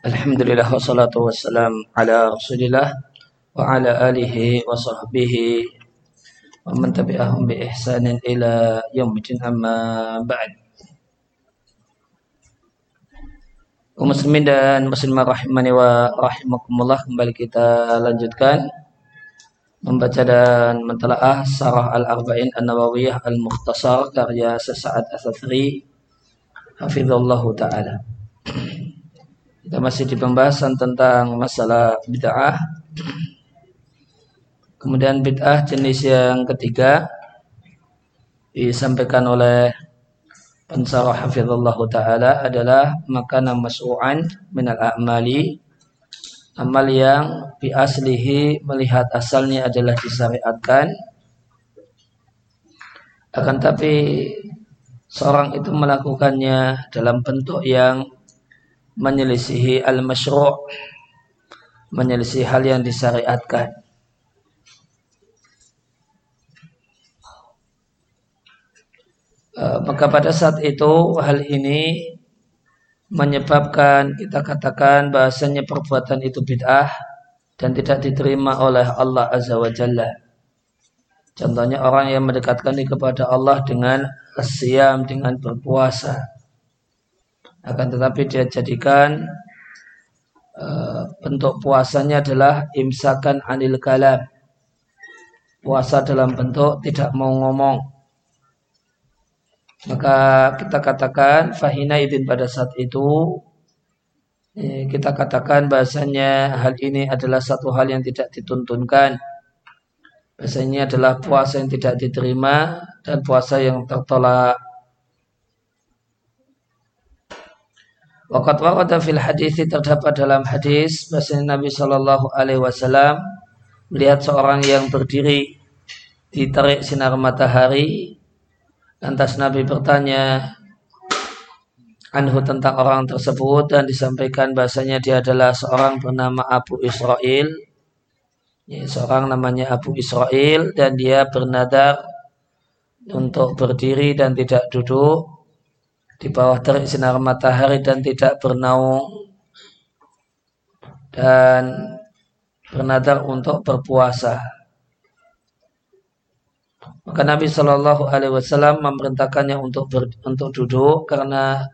Alhamdulillah wassalatu wassalam ala rasulillah wa ala alihi wa sahbihi wa man tabi'ahum bi ihsanin ila yaumil amma ba'd. Muslimin dan muslimah rahimani wa rahimakumullah kembali kita lanjutkan membaca dan mentelaah Sarah Al-Arba'in An-Nawawiyah Al-Mukhtasar karya Sesaat Asathri Hafizallahu Ta'ala kita masih di pembahasan tentang masalah bid'ah. Kemudian bid'ah jenis yang ketiga disampaikan oleh pensarah hafizallah taala adalah makanan mas'u'an minal a'mali amal yang bi aslihi melihat asalnya adalah disyariatkan akan tapi seorang itu melakukannya dalam bentuk yang menyelisihi al-masyru' menyelisihi hal yang disyariatkan e, maka pada saat itu hal ini menyebabkan kita katakan bahasanya perbuatan itu bid'ah dan tidak diterima oleh Allah Azza wa Jalla. Contohnya orang yang mendekatkan diri kepada Allah dengan siam dengan berpuasa akan tetapi dia jadikan uh, bentuk puasanya adalah imsakan anil kalam. Puasa dalam bentuk tidak mau ngomong. Maka kita katakan fahina idin pada saat itu kita katakan bahasanya hal ini adalah satu hal yang tidak dituntunkan. Bahasanya adalah puasa yang tidak diterima dan puasa yang tertolak Waqat waqata fil hadis terdapat dalam hadis bahasa Nabi Shallallahu Alaihi Wasallam melihat seorang yang berdiri di terik sinar matahari. Lantas Nabi bertanya anhu tentang orang tersebut dan disampaikan bahasanya dia adalah seorang bernama Abu Israel. Ya, seorang namanya Abu Israel dan dia bernadar untuk berdiri dan tidak duduk di bawah terik sinar matahari dan tidak bernaung dan bernadar untuk berpuasa. Maka Nabi Shallallahu Alaihi Wasallam memerintahkannya untuk ber, untuk duduk karena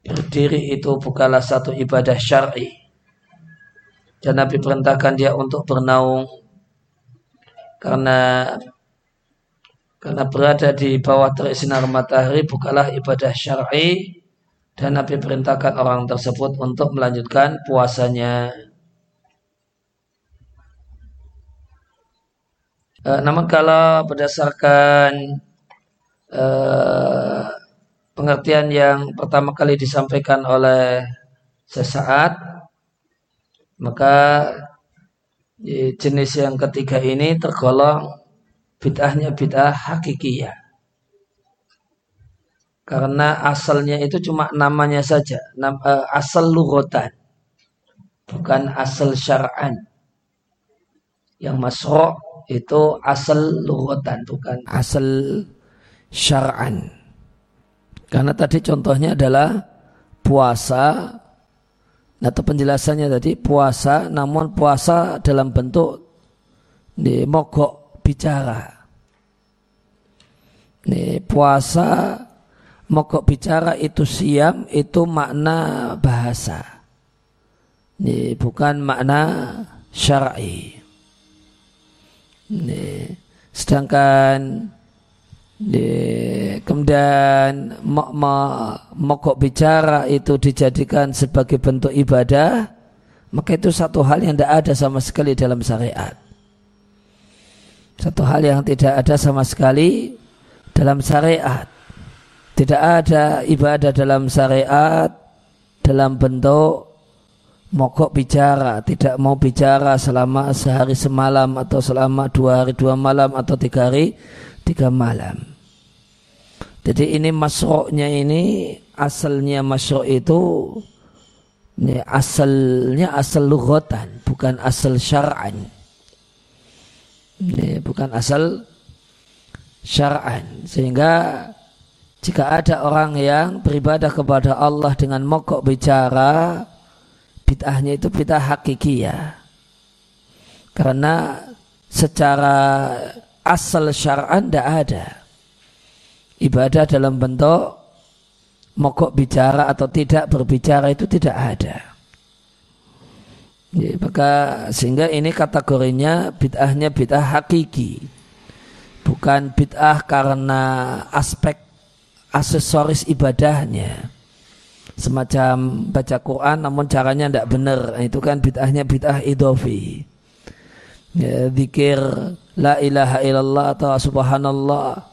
berdiri itu bukanlah satu ibadah syar'i. Dan Nabi perintahkan dia untuk bernaung karena karena berada di bawah terik sinar matahari bukanlah ibadah syar'i dan Nabi perintahkan orang tersebut untuk melanjutkan puasanya. E, namun kalau berdasarkan e, pengertian yang pertama kali disampaikan oleh sesaat, maka jenis yang ketiga ini tergolong bid'ahnya bid'ah hakikiyah. Karena asalnya itu cuma namanya saja, uh, asal lugotan, bukan asal syar'an. Yang masro itu asal lugotan, bukan asal syar'an. Karena tadi contohnya adalah puasa, atau penjelasannya tadi puasa, namun puasa dalam bentuk di mogok bicara. Ini puasa mogok bicara itu siam itu makna bahasa. Ini bukan makna syar'i. Ini sedangkan ini, kemudian mogok bicara itu dijadikan sebagai bentuk ibadah, maka itu satu hal yang tidak ada sama sekali dalam syariat. Satu hal yang tidak ada sama sekali dalam syariat. Tidak ada ibadah dalam syariat dalam bentuk mogok bicara, tidak mau bicara selama sehari semalam atau selama dua hari dua malam atau tiga hari tiga malam. Jadi ini masroknya ini asalnya masrok itu ini asalnya asal lughatan bukan asal syar'an. Ini bukan asal syar'an. Sehingga jika ada orang yang beribadah kepada Allah dengan mogok bicara, bid'ahnya itu bid'ah hakikiyah. Karena secara asal syar'an tidak ada. Ibadah dalam bentuk mogok bicara atau tidak berbicara itu tidak ada. Ya, maka sehingga ini kategorinya bid'ahnya bid'ah hakiki. Bukan bid'ah karena aspek aksesoris ibadahnya. Semacam baca Quran namun caranya tidak benar. Itu kan bid'ahnya bid'ah idofi. Ya, zikir la ilaha illallah atau subhanallah.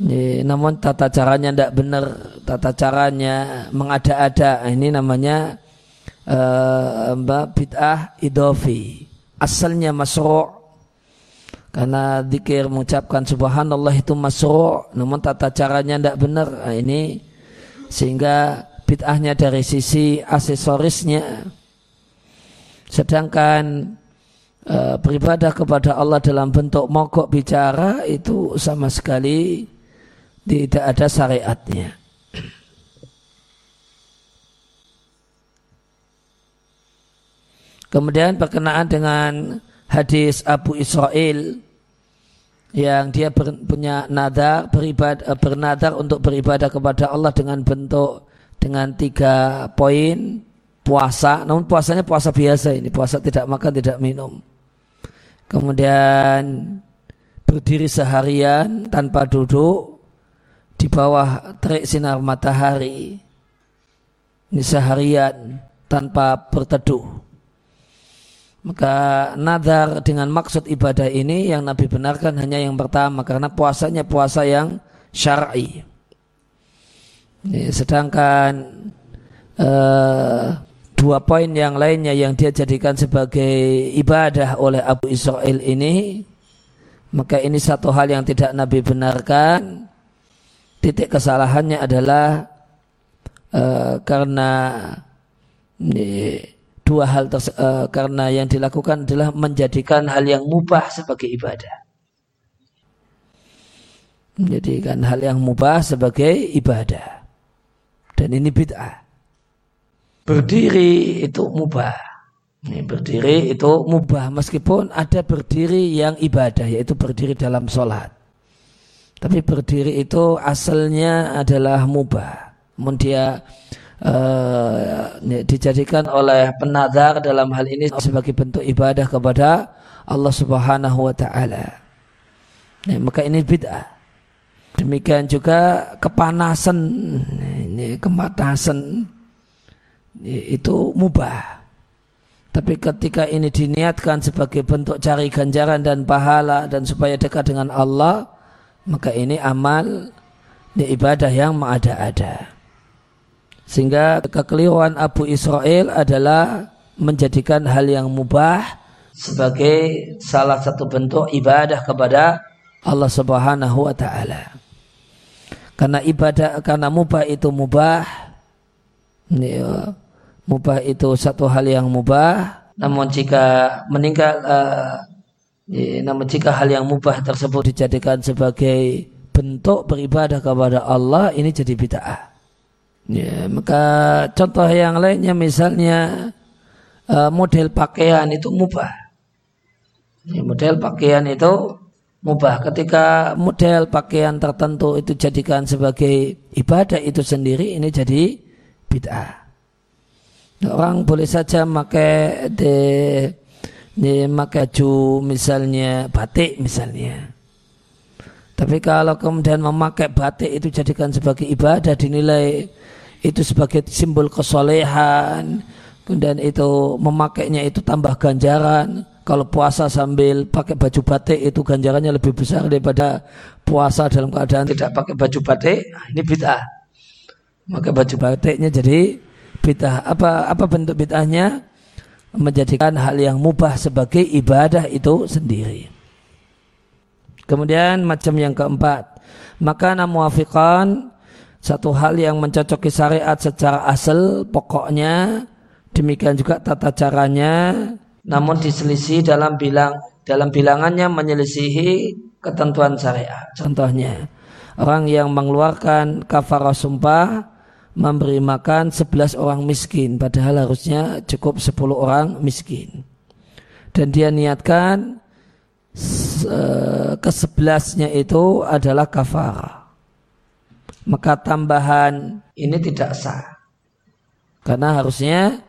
Ya, namun tata caranya tidak benar. Tata caranya mengada-ada. Ini namanya uh, bid'ah idofi. Asalnya masru' karena dikir mengucapkan subhanallah itu masru' namun tata caranya tidak benar. Nah, ini sehingga bid'ahnya dari sisi aksesorisnya. Sedangkan e, beribadah kepada Allah dalam bentuk mogok bicara itu sama sekali tidak ada syariatnya Kemudian berkenaan dengan hadis Abu Israel yang dia ber, punya nadar beribadah, eh, bernadar untuk beribadah kepada Allah dengan bentuk dengan tiga poin puasa, namun puasanya puasa biasa ini, puasa tidak makan tidak minum. Kemudian berdiri seharian tanpa duduk di bawah terik sinar matahari. Ini seharian tanpa berteduh. Maka nazar dengan maksud ibadah ini yang Nabi benarkan hanya yang pertama karena puasanya puasa yang syar'i. Sedangkan uh, dua poin yang lainnya yang dia jadikan sebagai ibadah oleh Abu Israel ini maka ini satu hal yang tidak Nabi benarkan. Titik kesalahannya adalah uh, karena dua hal uh, karena yang dilakukan adalah menjadikan hal yang mubah sebagai ibadah. Menjadikan hal yang mubah sebagai ibadah. Dan ini bid'ah. Berdiri itu mubah. Ini berdiri itu mubah meskipun ada berdiri yang ibadah yaitu berdiri dalam sholat. Tapi berdiri itu asalnya adalah mubah. Namun dia uh, dijadikan oleh penadar dalam hal ini sebagai bentuk ibadah kepada Allah Subhanahu wa taala. Nah, maka ini bid'ah. Demikian juga kepanasan ini kepanasan itu mubah. Tapi ketika ini diniatkan sebagai bentuk cari ganjaran dan pahala dan supaya dekat dengan Allah, maka ini amal ini ibadah yang mengada-ada. Sehingga kekeliruan Abu Israel adalah menjadikan hal yang mubah sebagai salah satu bentuk ibadah kepada Allah Subhanahu wa taala. Karena ibadah karena mubah itu mubah ya, mubah itu satu hal yang mubah namun jika meninggal uh, ya, namun jika hal yang mubah tersebut dijadikan sebagai bentuk beribadah kepada Allah ini jadi bid'ah. Ya, maka contoh yang lainnya misalnya uh, model pakaian itu mubah. Ya, model pakaian itu mubah. Ketika model pakaian tertentu itu jadikan sebagai ibadah itu sendiri, ini jadi bid'ah. Orang boleh saja pakai de, de pakai misalnya batik misalnya. Tapi kalau kemudian memakai batik itu jadikan sebagai ibadah dinilai itu sebagai simbol kesolehan. Kemudian itu memakainya itu tambah ganjaran. Kalau puasa sambil pakai baju batik itu ganjarannya lebih besar daripada puasa dalam keadaan tidak pakai baju batik. Nah, ini bid'ah. Maka baju batiknya jadi bid'ah. Apa apa bentuk bid'ahnya? Menjadikan hal yang mubah sebagai ibadah itu sendiri. Kemudian macam yang keempat. Maka muafiqan satu hal yang mencocoki syariat secara asal pokoknya demikian juga tata caranya namun diselisih dalam bilang dalam bilangannya menyelisihi ketentuan syariat. Contohnya orang yang mengeluarkan kafarah sumpah memberi makan 11 orang miskin padahal harusnya cukup 10 orang miskin. Dan dia niatkan ke sebelasnya itu adalah kafar maka tambahan ini tidak sah karena harusnya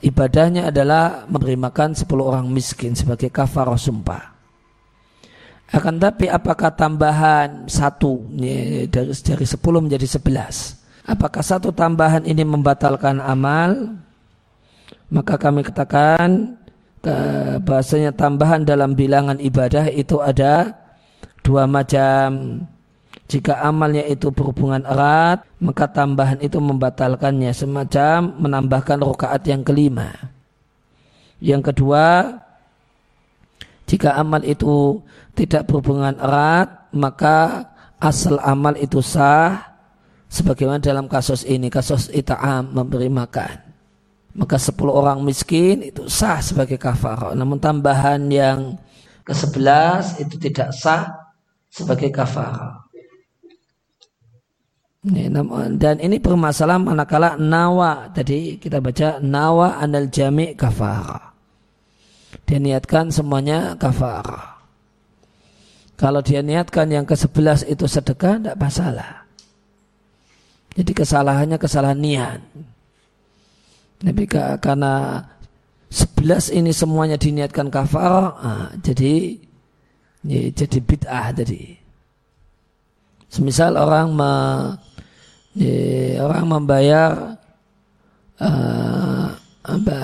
ibadahnya adalah memberi makan 10 orang miskin sebagai kafar sumpah akan tapi apakah tambahan satu dari dari 10 menjadi 11 Apakah satu tambahan ini membatalkan amal? Maka kami katakan bahasanya tambahan dalam bilangan ibadah itu ada dua macam. Jika amalnya itu berhubungan erat, maka tambahan itu membatalkannya semacam menambahkan rokaat yang kelima. Yang kedua, jika amal itu tidak berhubungan erat, maka asal amal itu sah Sebagaimana dalam kasus ini, kasus ita'am memberi makan. Maka 10 orang miskin itu sah sebagai kafar. Namun tambahan yang ke-11 itu tidak sah sebagai kafar. Dan ini permasalahan manakala nawa. Tadi kita baca nawa anal jami' kafara. Dia niatkan semuanya kafara. Kalau dia niatkan yang ke-11 itu sedekah, tidak masalah. Jadi kesalahannya kesalahan niat. Tapi karena sebelas ini semuanya diniatkan kafar, ah, jadi ya, jadi bid'ah tadi. Semisal orang me, orang membayar uh, apa,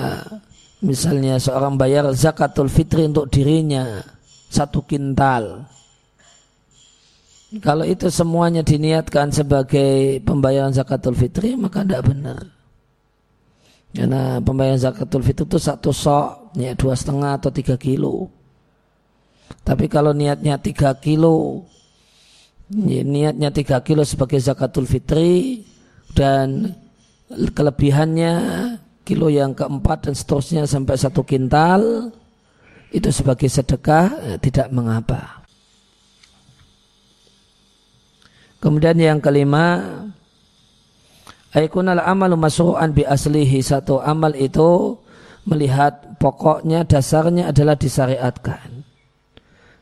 misalnya seorang bayar zakatul fitri untuk dirinya satu kintal kalau itu semuanya diniatkan sebagai pembayaran zakatul fitri maka tidak benar. Karena pembayaran zakatul fitri itu satu sok, ya dua setengah atau tiga kilo. Tapi kalau niatnya tiga kilo, ya, niatnya tiga kilo sebagai zakatul fitri dan kelebihannya kilo yang keempat dan seterusnya sampai satu kintal itu sebagai sedekah tidak mengapa. Kemudian yang kelima, aikunal amal masru'an bi aslihi satu amal itu melihat pokoknya dasarnya adalah disyariatkan.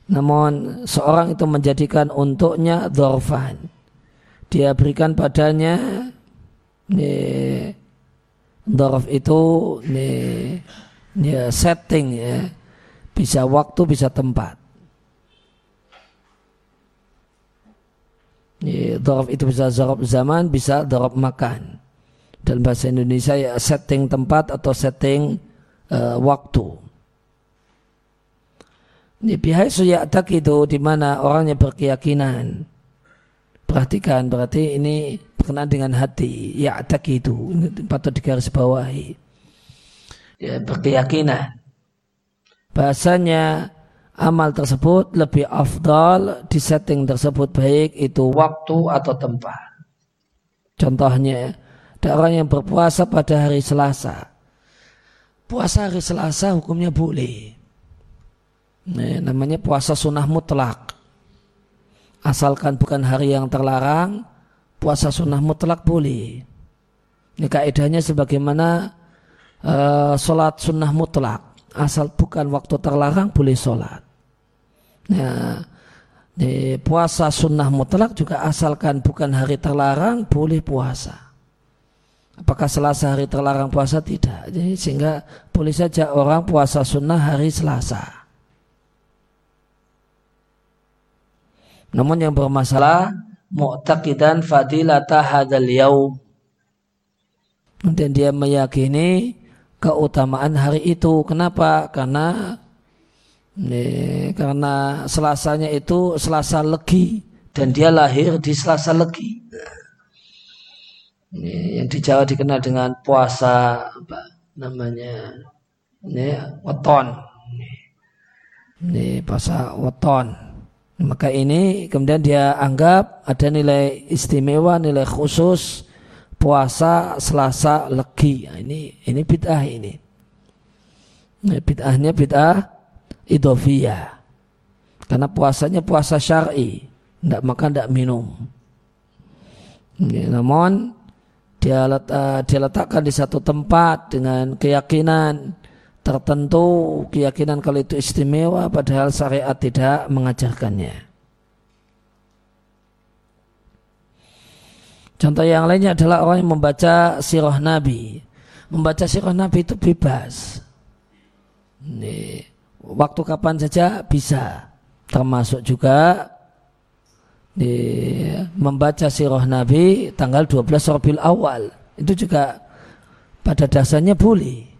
Namun seorang itu menjadikan untuknya dorfan. Dia berikan padanya nih, dorf itu nih, ya setting ya bisa waktu bisa tempat. Dorob itu bisa dorob zaman, bisa dorob makan. Dalam bahasa Indonesia ya setting tempat atau setting uh, waktu. Ini pihak tak itu di mana orangnya berkeyakinan. Perhatikan berarti ini berkenaan dengan hati. Ya tak itu patut digaris bawahi. Ya, berkeyakinan. Bahasanya amal tersebut lebih afdal di setting tersebut baik itu waktu atau tempat. Contohnya, ada orang yang berpuasa pada hari Selasa. Puasa hari Selasa hukumnya boleh. Nah, namanya puasa sunnah mutlak. Asalkan bukan hari yang terlarang, puasa sunnah mutlak boleh. Ini kaidahnya sebagaimana uh, sholat sunnah mutlak. Asal bukan waktu terlarang boleh sholat. Ya, di puasa sunnah mutlak juga asalkan bukan hari terlarang boleh puasa. Apakah Selasa hari terlarang puasa? Tidak. Jadi sehingga boleh saja orang puasa sunnah hari Selasa. Namun yang bermasalah mu'taqidan fadilata hadal yaum. Dan dia meyakini keutamaan hari itu. Kenapa? Karena ini, karena selasanya itu selasa legi dan dia lahir di selasa legi. Ini yang di Jawa dikenal dengan puasa apa namanya? Ini weton. Ini puasa weton. Maka ini kemudian dia anggap ada nilai istimewa, nilai khusus puasa Selasa Legi. Nah, ini ini bid'ah ini. Ini bid'ahnya bid'ah idofiyah. Karena puasanya puasa syar'i, tidak makan, tidak minum. Ya, namun dia, letak, dia letakkan di satu tempat dengan keyakinan tertentu, keyakinan kalau itu istimewa padahal syariat tidak mengajarkannya. Contoh yang lainnya adalah orang yang membaca sirah Nabi. Membaca sirah Nabi itu bebas. Ini, waktu kapan saja bisa. Termasuk juga di membaca sirah Nabi tanggal 12 Rabiul Awal itu juga pada dasarnya boleh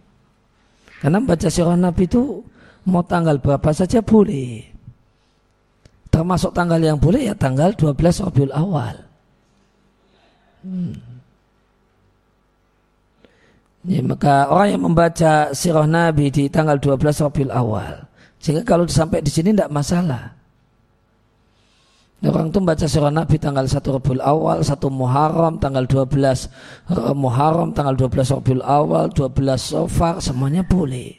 karena membaca sirah Nabi itu mau tanggal berapa saja boleh. Termasuk tanggal yang boleh ya tanggal 12 Rabiul Awal. Hmm. ya, maka orang yang membaca sirah Nabi di tanggal 12 Rabiul Awal. Sehingga kalau sampai di sini tidak masalah Orang itu baca surah Nabi tanggal 1 Rabiul Awal, 1 Muharram, tanggal 12 eh, Muharram, tanggal 12 Rabiul Awal, 12 Sofar, semuanya boleh.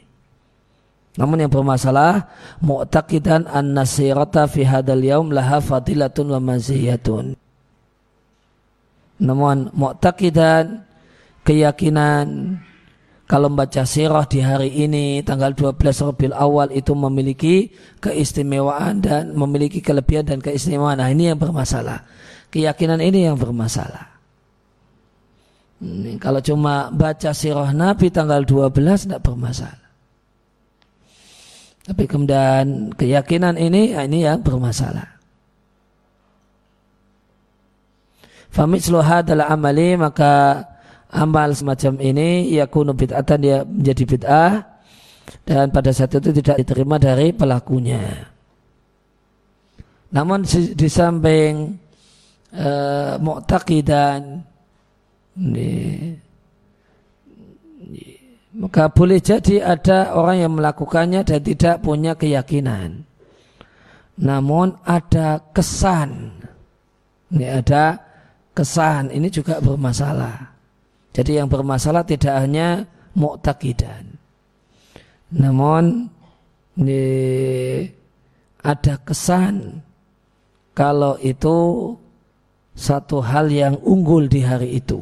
Namun yang bermasalah, mu'taqidan an-nasirata fi hadal yaum laha fadilatun wa maziyatun. Namun mu'taqidan keyakinan kalau membaca sirah di hari ini tanggal 12 Rabiul Awal itu memiliki keistimewaan dan memiliki kelebihan dan keistimewaan. Nah ini yang bermasalah. Keyakinan ini yang bermasalah. Ini, kalau cuma baca sirah Nabi tanggal 12 tidak bermasalah. Tapi kemudian keyakinan ini nah ini yang bermasalah. Famitslu adalah amali maka amal semacam ini yakunu bid'atan dia menjadi bid'ah dan pada saat itu tidak diterima dari pelakunya. Namun di, samping uh, mu'taqidan maka boleh jadi ada orang yang melakukannya dan tidak punya keyakinan. Namun ada kesan. Ini ada kesan. Ini juga bermasalah. Jadi yang bermasalah tidak hanya mu'taqidan. Namun ini ada kesan kalau itu satu hal yang unggul di hari itu.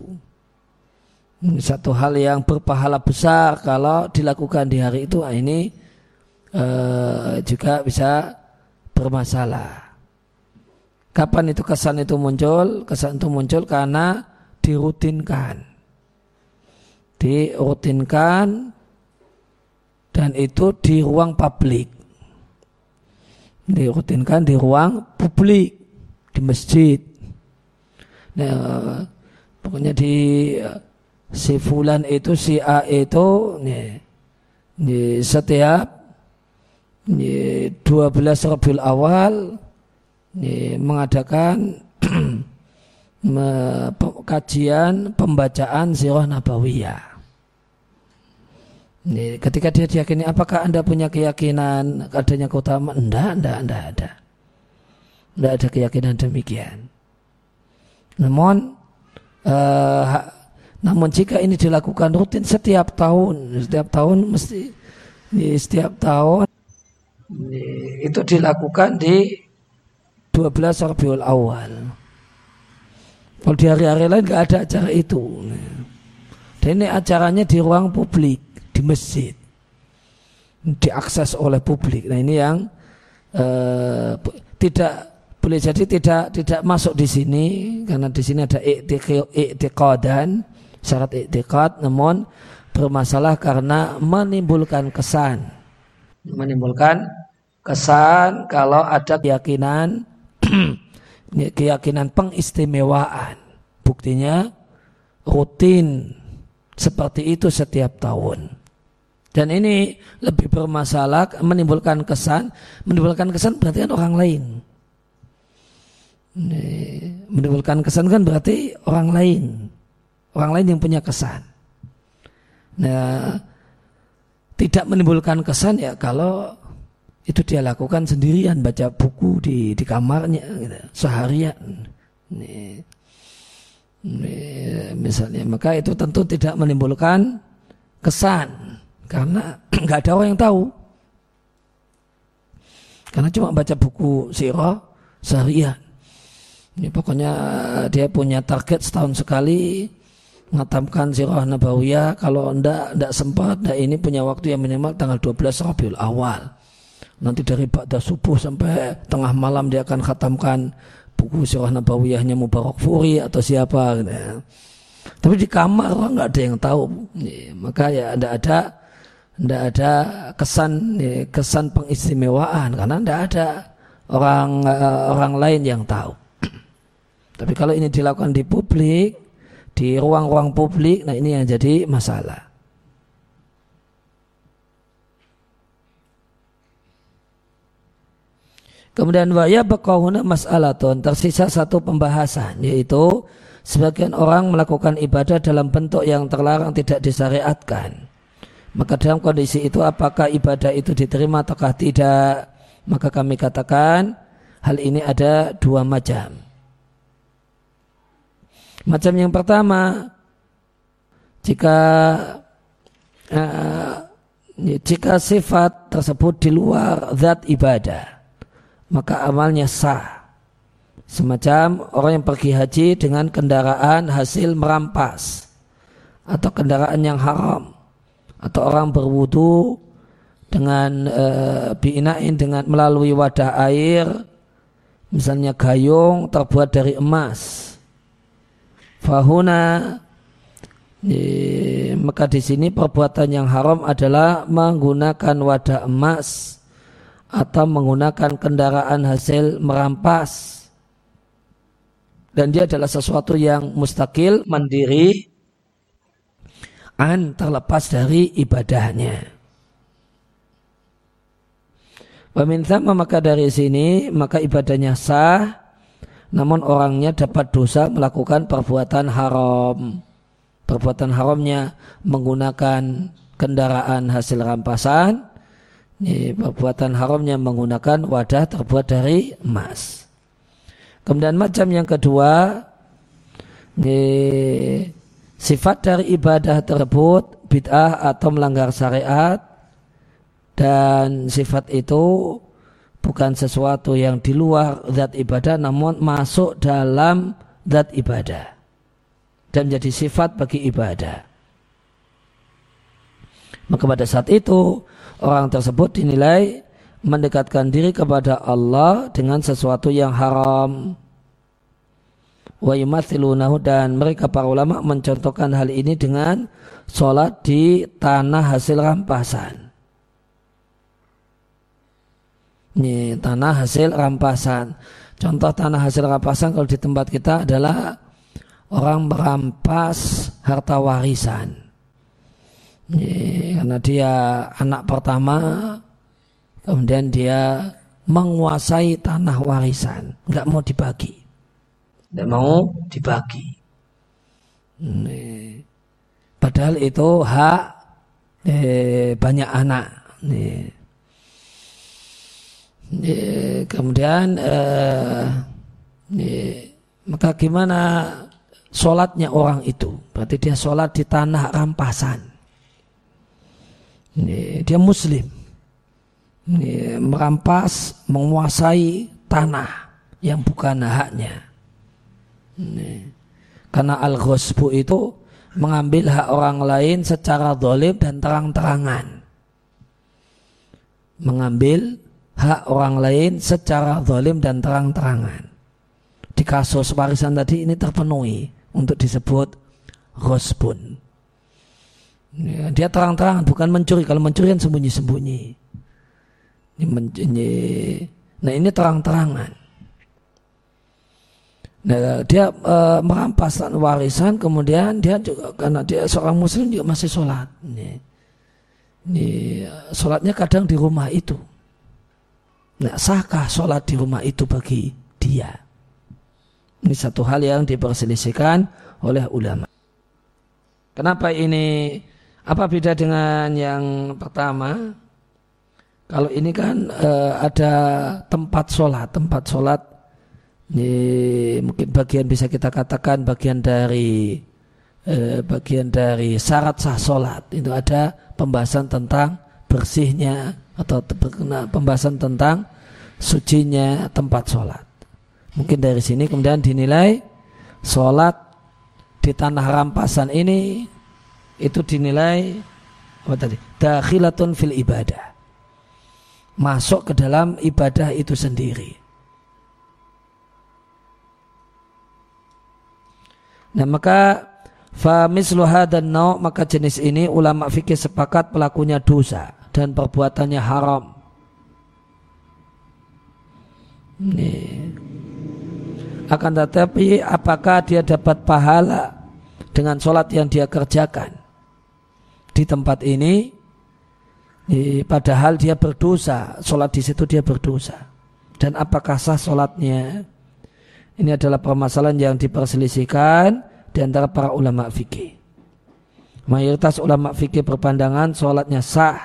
Satu hal yang berpahala besar kalau dilakukan di hari itu ah, ini uh, juga bisa bermasalah. Kapan itu kesan itu muncul? Kesan itu muncul karena dirutinkan dirutinkan dan itu di ruang publik. Dirutinkan di ruang publik di masjid. Nah, pokoknya di si fulan itu si A itu nih, di setiap nih, 12 Rabiul Awal nih, mengadakan kajian pembacaan sirah nabawiyah. Ketika dia diyakini, apakah anda punya keyakinan adanya keutamaan? Tidak, tidak, tidak ada. Tidak ada keyakinan demikian. Namun, uh, namun jika ini dilakukan rutin setiap tahun, setiap tahun mesti setiap tahun itu dilakukan di 12 Rabiul Awal. Kalau di hari-hari lain nggak ada acara itu. Dan ini acaranya di ruang publik, di masjid. Diakses oleh publik. Nah ini yang uh, tidak boleh jadi tidak tidak masuk di sini karena di sini ada dan syarat iktikad namun bermasalah karena menimbulkan kesan menimbulkan kesan kalau ada keyakinan keyakinan pengistimewaan. Buktinya rutin seperti itu setiap tahun. Dan ini lebih bermasalah, menimbulkan kesan, menimbulkan kesan berarti kan orang lain. Menimbulkan kesan kan berarti orang lain. Orang lain yang punya kesan. Nah, tidak menimbulkan kesan ya kalau itu dia lakukan sendirian baca buku di di kamarnya gitu, seharian. Ini, misalnya. Maka itu tentu tidak menimbulkan kesan. Karena nggak ada orang yang tahu. Karena cuma baca buku sirah seharian. Ini pokoknya dia punya target setahun sekali mengatamkan sirah nabawiyah. Kalau ndak ndak sempat ndak ini punya waktu yang minimal tanggal 12 Rabiul Awal nanti dari pada subuh sampai tengah malam dia akan khatamkan buku sirah nabawiyahnya Mubarak Furi atau siapa gitu ya. tapi di kamar orang nggak ada yang tahu maka ya ndak ada ndak ada kesan kesan pengistimewaan karena ndak ada orang uh, orang lain yang tahu tapi kalau ini dilakukan di publik di ruang-ruang publik, nah ini yang jadi masalah. Kemudian waya bekahuna mas'alatun tersisa satu pembahasan yaitu sebagian orang melakukan ibadah dalam bentuk yang terlarang tidak disyariatkan. Maka dalam kondisi itu apakah ibadah itu diterima ataukah tidak? Maka kami katakan hal ini ada dua macam. Macam yang pertama, jika uh, jika sifat tersebut di luar zat ibadah, maka amalnya sah. Semacam orang yang pergi haji dengan kendaraan hasil merampas atau kendaraan yang haram atau orang berwudu dengan e, biinain dengan melalui wadah air misalnya gayung terbuat dari emas Fahuna maka di sini perbuatan yang haram adalah menggunakan wadah emas atau menggunakan kendaraan hasil merampas dan dia adalah sesuatu yang mustakil mandiri an terlepas dari ibadahnya. Peminta maka dari sini maka ibadahnya sah namun orangnya dapat dosa melakukan perbuatan haram. Perbuatan haramnya menggunakan kendaraan hasil rampasan, perbuatan haramnya menggunakan wadah terbuat dari emas. Kemudian macam yang kedua, ini sifat dari ibadah tersebut bid'ah atau melanggar syariat dan sifat itu bukan sesuatu yang di luar zat ibadah namun masuk dalam zat ibadah dan menjadi sifat bagi ibadah. Maka pada saat itu orang tersebut dinilai mendekatkan diri kepada Allah dengan sesuatu yang haram. Wa dan mereka para ulama mencontohkan hal ini dengan sholat di tanah hasil rampasan. Ini tanah hasil rampasan. Contoh tanah hasil rampasan kalau di tempat kita adalah orang merampas harta warisan. Karena dia anak pertama, kemudian dia menguasai tanah warisan, nggak mau dibagi, nggak mau dibagi. Ini, padahal itu hak eh, banyak anak. Ini, kemudian eh, maka gimana sholatnya orang itu? Berarti dia sholat di tanah rampasan. Dia muslim. Merampas, menguasai tanah yang bukan haknya. Karena al-ghosbu itu mengambil hak orang lain secara dolim dan terang-terangan. Mengambil hak orang lain secara zalim dan terang-terangan. Di kasus warisan tadi ini terpenuhi untuk disebut rosbun. Ya, dia terang-terangan bukan mencuri. Kalau mencuri kan sembunyi-sembunyi. Nah ini terang-terangan. Nah, dia e, merampas warisan, kemudian dia juga karena dia seorang muslim juga masih sholat. Ini, ini sholatnya kadang di rumah itu. Nah, sahkah sholat di rumah itu bagi dia? Ini satu hal yang diperselisihkan oleh ulama. Kenapa ini? Apa beda dengan yang pertama? Kalau ini kan e, ada tempat sholat, tempat sholat ini mungkin bagian bisa kita katakan bagian dari e, bagian dari syarat sah sholat itu ada pembahasan tentang bersihnya atau pembahasan tentang sucinya tempat sholat. Mungkin dari sini kemudian dinilai sholat di tanah rampasan ini itu dinilai apa tadi? Dakhilatun fil ibadah. Masuk ke dalam ibadah itu sendiri. Nah maka Famislu dan nau maka jenis ini ulama fikih sepakat pelakunya dosa dan perbuatannya haram. Ini. Akan tetapi apakah dia dapat pahala dengan sholat yang dia kerjakan di tempat ini? Padahal dia berdosa, sholat di situ dia berdosa. Dan apakah sah sholatnya? Ini adalah permasalahan yang diperselisihkan di antara para ulama fikih. Mayoritas ulama fikih berpandangan sholatnya sah.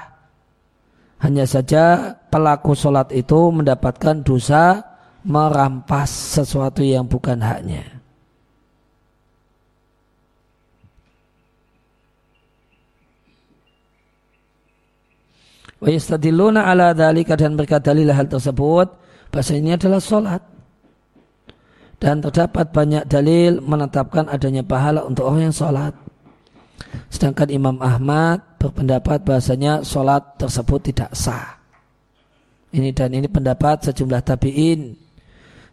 Hanya saja pelaku sholat itu mendapatkan dosa merampas sesuatu yang bukan haknya. Wa ala dhalika dan mereka dalil hal tersebut bahasa ini adalah sholat dan terdapat banyak dalil menetapkan adanya pahala untuk orang yang sholat. Sedangkan Imam Ahmad berpendapat bahasanya sholat tersebut tidak sah. Ini dan ini pendapat sejumlah tabiin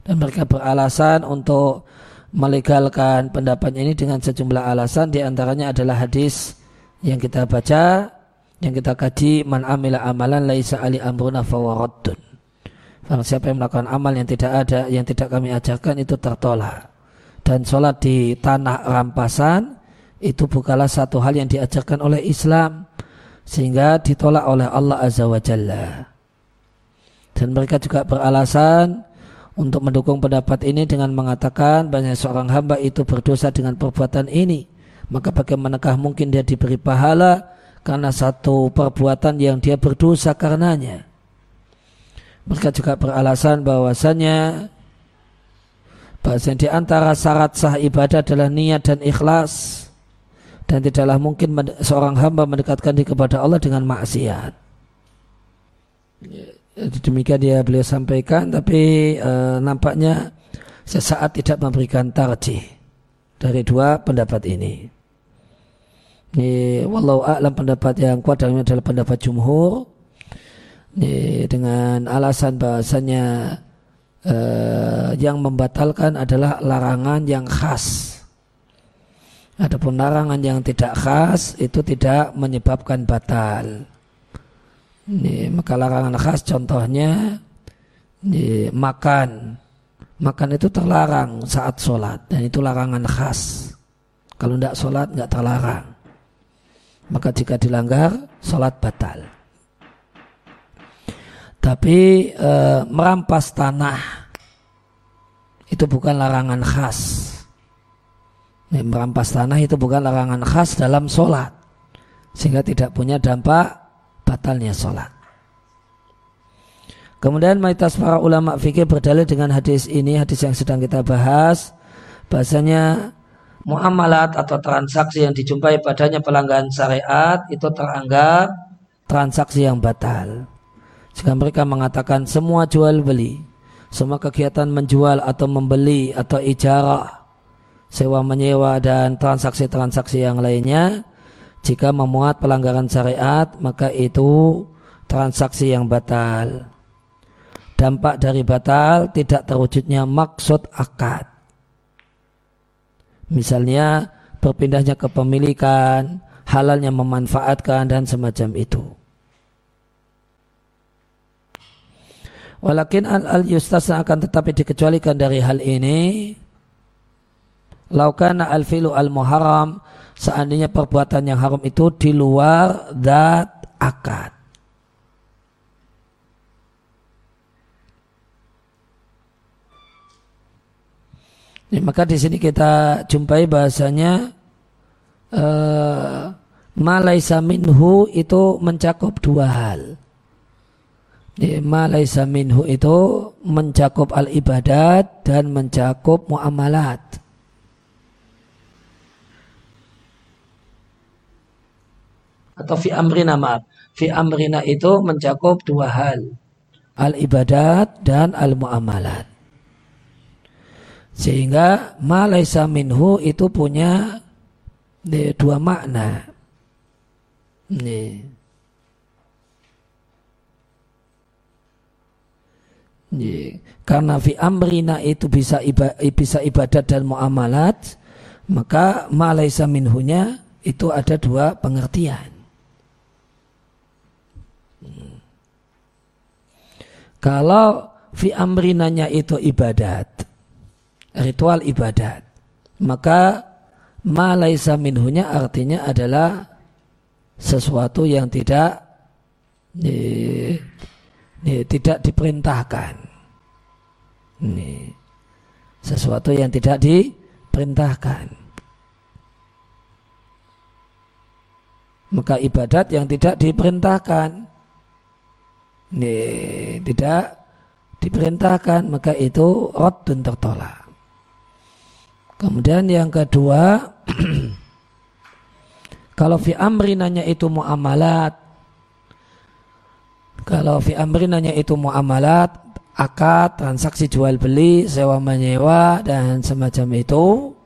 dan mereka beralasan untuk melegalkan pendapat ini dengan sejumlah alasan di antaranya adalah hadis yang kita baca yang kita kaji man amila amalan laisa ali amruna fawaradun Barang siapa yang melakukan amal yang tidak ada, yang tidak kami ajarkan itu tertolak. Dan sholat di tanah rampasan itu bukanlah satu hal yang diajarkan oleh Islam. Sehingga ditolak oleh Allah Azza wa Jalla. Dan mereka juga beralasan untuk mendukung pendapat ini dengan mengatakan banyak seorang hamba itu berdosa dengan perbuatan ini. Maka bagaimanakah mungkin dia diberi pahala karena satu perbuatan yang dia berdosa karenanya. Mereka juga beralasan bahwasanya bahwasanya di antara syarat sah ibadah adalah niat dan ikhlas dan tidaklah mungkin seorang hamba mendekatkan diri kepada Allah dengan maksiat. Demikian dia beliau sampaikan, tapi e, nampaknya sesaat tidak memberikan tarjih dari dua pendapat ini. Ini walau a'lam pendapat yang kuat adalah pendapat jumhur dengan alasan bahasanya eh, yang membatalkan adalah larangan yang khas. Adapun larangan yang tidak khas itu tidak menyebabkan batal. Ini, maka larangan khas contohnya ini, makan. Makan itu terlarang saat sholat dan itu larangan khas. Kalau tidak sholat nggak terlarang. Maka jika dilanggar sholat batal. Tapi e, merampas tanah itu bukan larangan khas. Ini, merampas tanah itu bukan larangan khas dalam sholat. Sehingga tidak punya dampak batalnya sholat. Kemudian mayoritas para ulama fikih berdalil dengan hadis ini, hadis yang sedang kita bahas. Bahasanya muamalat atau transaksi yang dijumpai padanya pelanggaran syariat itu teranggap transaksi yang batal. Jika mereka mengatakan semua jual beli, semua kegiatan menjual atau membeli atau ijarah, sewa menyewa dan transaksi-transaksi yang lainnya, jika memuat pelanggaran syariat, maka itu transaksi yang batal. Dampak dari batal tidak terwujudnya maksud akad. Misalnya berpindahnya kepemilikan, halalnya memanfaatkan dan semacam itu. Walakin al, yustasna akan tetapi dikecualikan dari hal ini. Laukana al filu al muharam seandainya perbuatan yang haram itu di luar dat akad. Ya, maka di sini kita jumpai bahasanya uh, malaisa minhu itu mencakup dua hal ma laisa minhu itu mencakup al ibadat dan mencakup muamalat. Atau fi amrina maaf. Fi amrina itu mencakup dua hal. Al ibadat dan al muamalat. Sehingga malaisa minhu itu punya dua makna. Nih. Nih. Karena fi amrina itu bisa ibadat, bisa ibadat dan muamalat, maka malaisa minhunya itu ada dua pengertian. Kalau fi amrinanya itu ibadat, ritual ibadat. Maka malaisa minhunya artinya adalah sesuatu yang tidak eh, eh, tidak diperintahkan. Ini sesuatu yang tidak diperintahkan. Maka ibadat yang tidak diperintahkan ini tidak diperintahkan maka itu dan tertolak. Kemudian yang kedua, kalau fi amrinanya itu muamalat, kalau fi amrinanya itu muamalat, akad, transaksi jual beli, sewa menyewa dan semacam itu,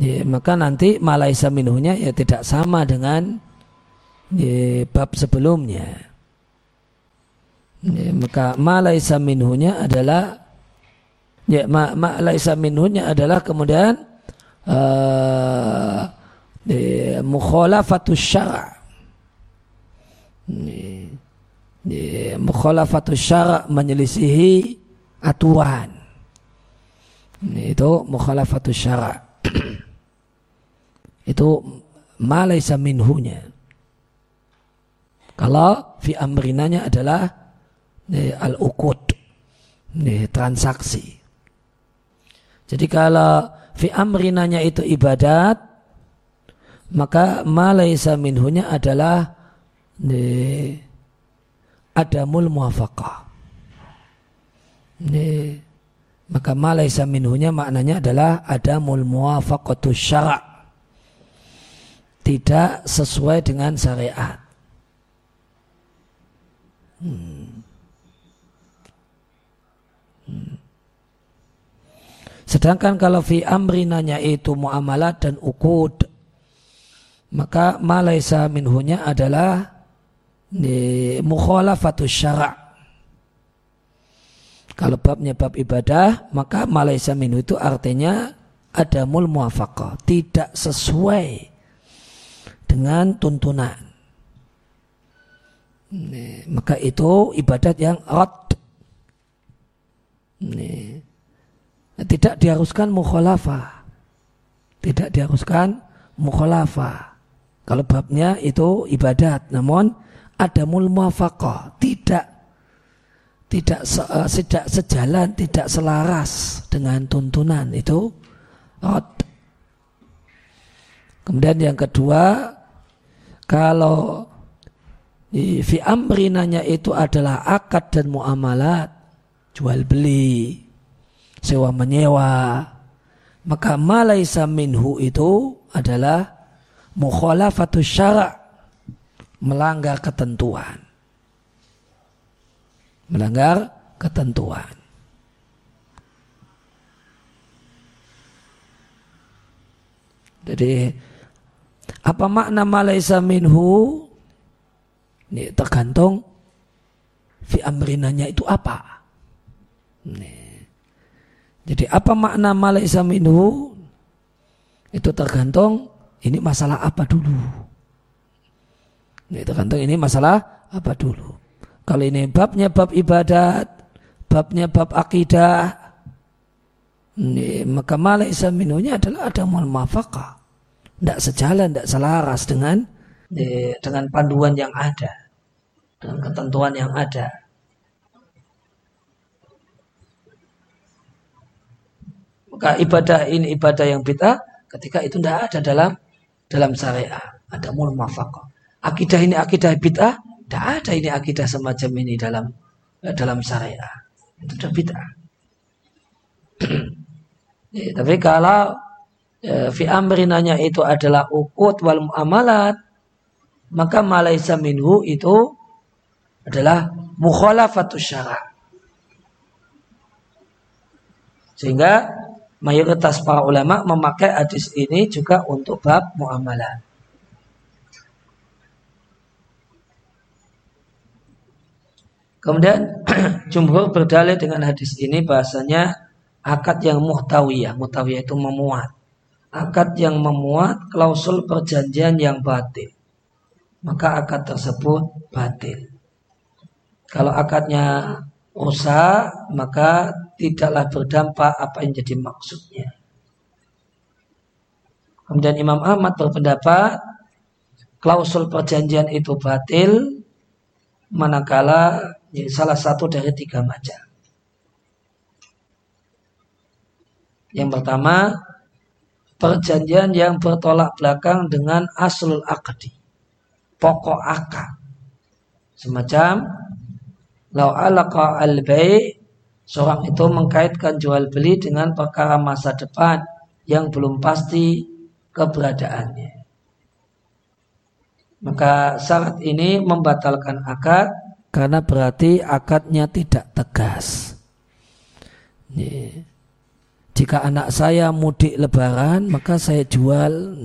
ya, maka nanti malaisa minuhnya ya tidak sama dengan ya, bab sebelumnya. Ya, maka malaisa minuhnya adalah ya ma, ma laisa minhunya adalah kemudian uh, mukhalafatus syara' mukhalafatus syara' menyelisihi aturan. Itu mukhalafatus syara' itu malaisa minhunya. Kalau fi amrinanya adalah al-uqud transaksi jadi kalau fi amrinanya itu ibadat, maka malaysa minhunya adalah ne, adamul muafaqah. Ne, maka malaysa minhunya maknanya adalah adamul muafaqatu syara' tidak sesuai dengan syariat. Hmm. Sedangkan kalau fi amrinanya itu muamalat dan ukud, maka malaysa minhunya adalah mukhalafatus syara' Kalau babnya bab ibadah, maka malaysa minhu itu artinya ada mul muafaqah, tidak sesuai dengan tuntunan. Maka itu ibadat yang rot. Nih tidak diharuskan mukhalafah. Tidak diharuskan mukhalafah. Kalau babnya itu ibadat, namun ada muafaqah, tidak tidak se, uh, sejalan, tidak selaras dengan tuntunan itu rot. Kemudian yang kedua, kalau fi amrinanya itu adalah akad dan muamalat, jual beli, sewa menyewa maka malaisa minhu itu adalah mukhalafatus syara' melanggar ketentuan. Melanggar ketentuan. Jadi apa makna malaisa minhu? Ini tergantung fi amrinanya itu apa. Nih. Jadi apa makna malaisa minhu? Itu tergantung ini masalah apa dulu. Ini tergantung ini masalah apa dulu. Kalau ini babnya bab ibadat, babnya bab akidah, ini, maka malaisa minhunya adalah ada mual mafaka. Tidak sejalan, tidak selaras dengan dengan panduan yang ada, dengan ketentuan yang ada. Maka ibadah ini ibadah yang bid'ah ketika itu tidak ada dalam dalam syariah. Ada mul mafaqah. Akidah ini akidah bid'ah, tidak ada ini akidah semacam ini dalam eh, dalam syariah. Itu sudah bid'ah. ya, tapi kalau ya, fi amrinanya itu adalah ukut wal muamalat, maka malaisa minhu itu adalah mukhalafatus syara' Sehingga mayoritas para ulama memakai hadis ini juga untuk bab muamalah. Kemudian jumhur berdalil dengan hadis ini bahasanya akad yang muhtawiyah. Muhtawiyah itu memuat. Akad yang memuat klausul perjanjian yang batil. Maka akad tersebut batil. Kalau akadnya rusak, maka tidaklah berdampak apa yang jadi maksudnya. Kemudian Imam Ahmad berpendapat klausul perjanjian itu batil manakala ya, salah satu dari tiga macam. Yang pertama, perjanjian yang bertolak belakang dengan aslul akadi, pokok akad. Semacam lau alaqa al bay seorang itu mengkaitkan jual beli dengan perkara masa depan yang belum pasti keberadaannya. Maka syarat ini membatalkan akad karena berarti akadnya tidak tegas. Jika anak saya mudik lebaran, maka saya jual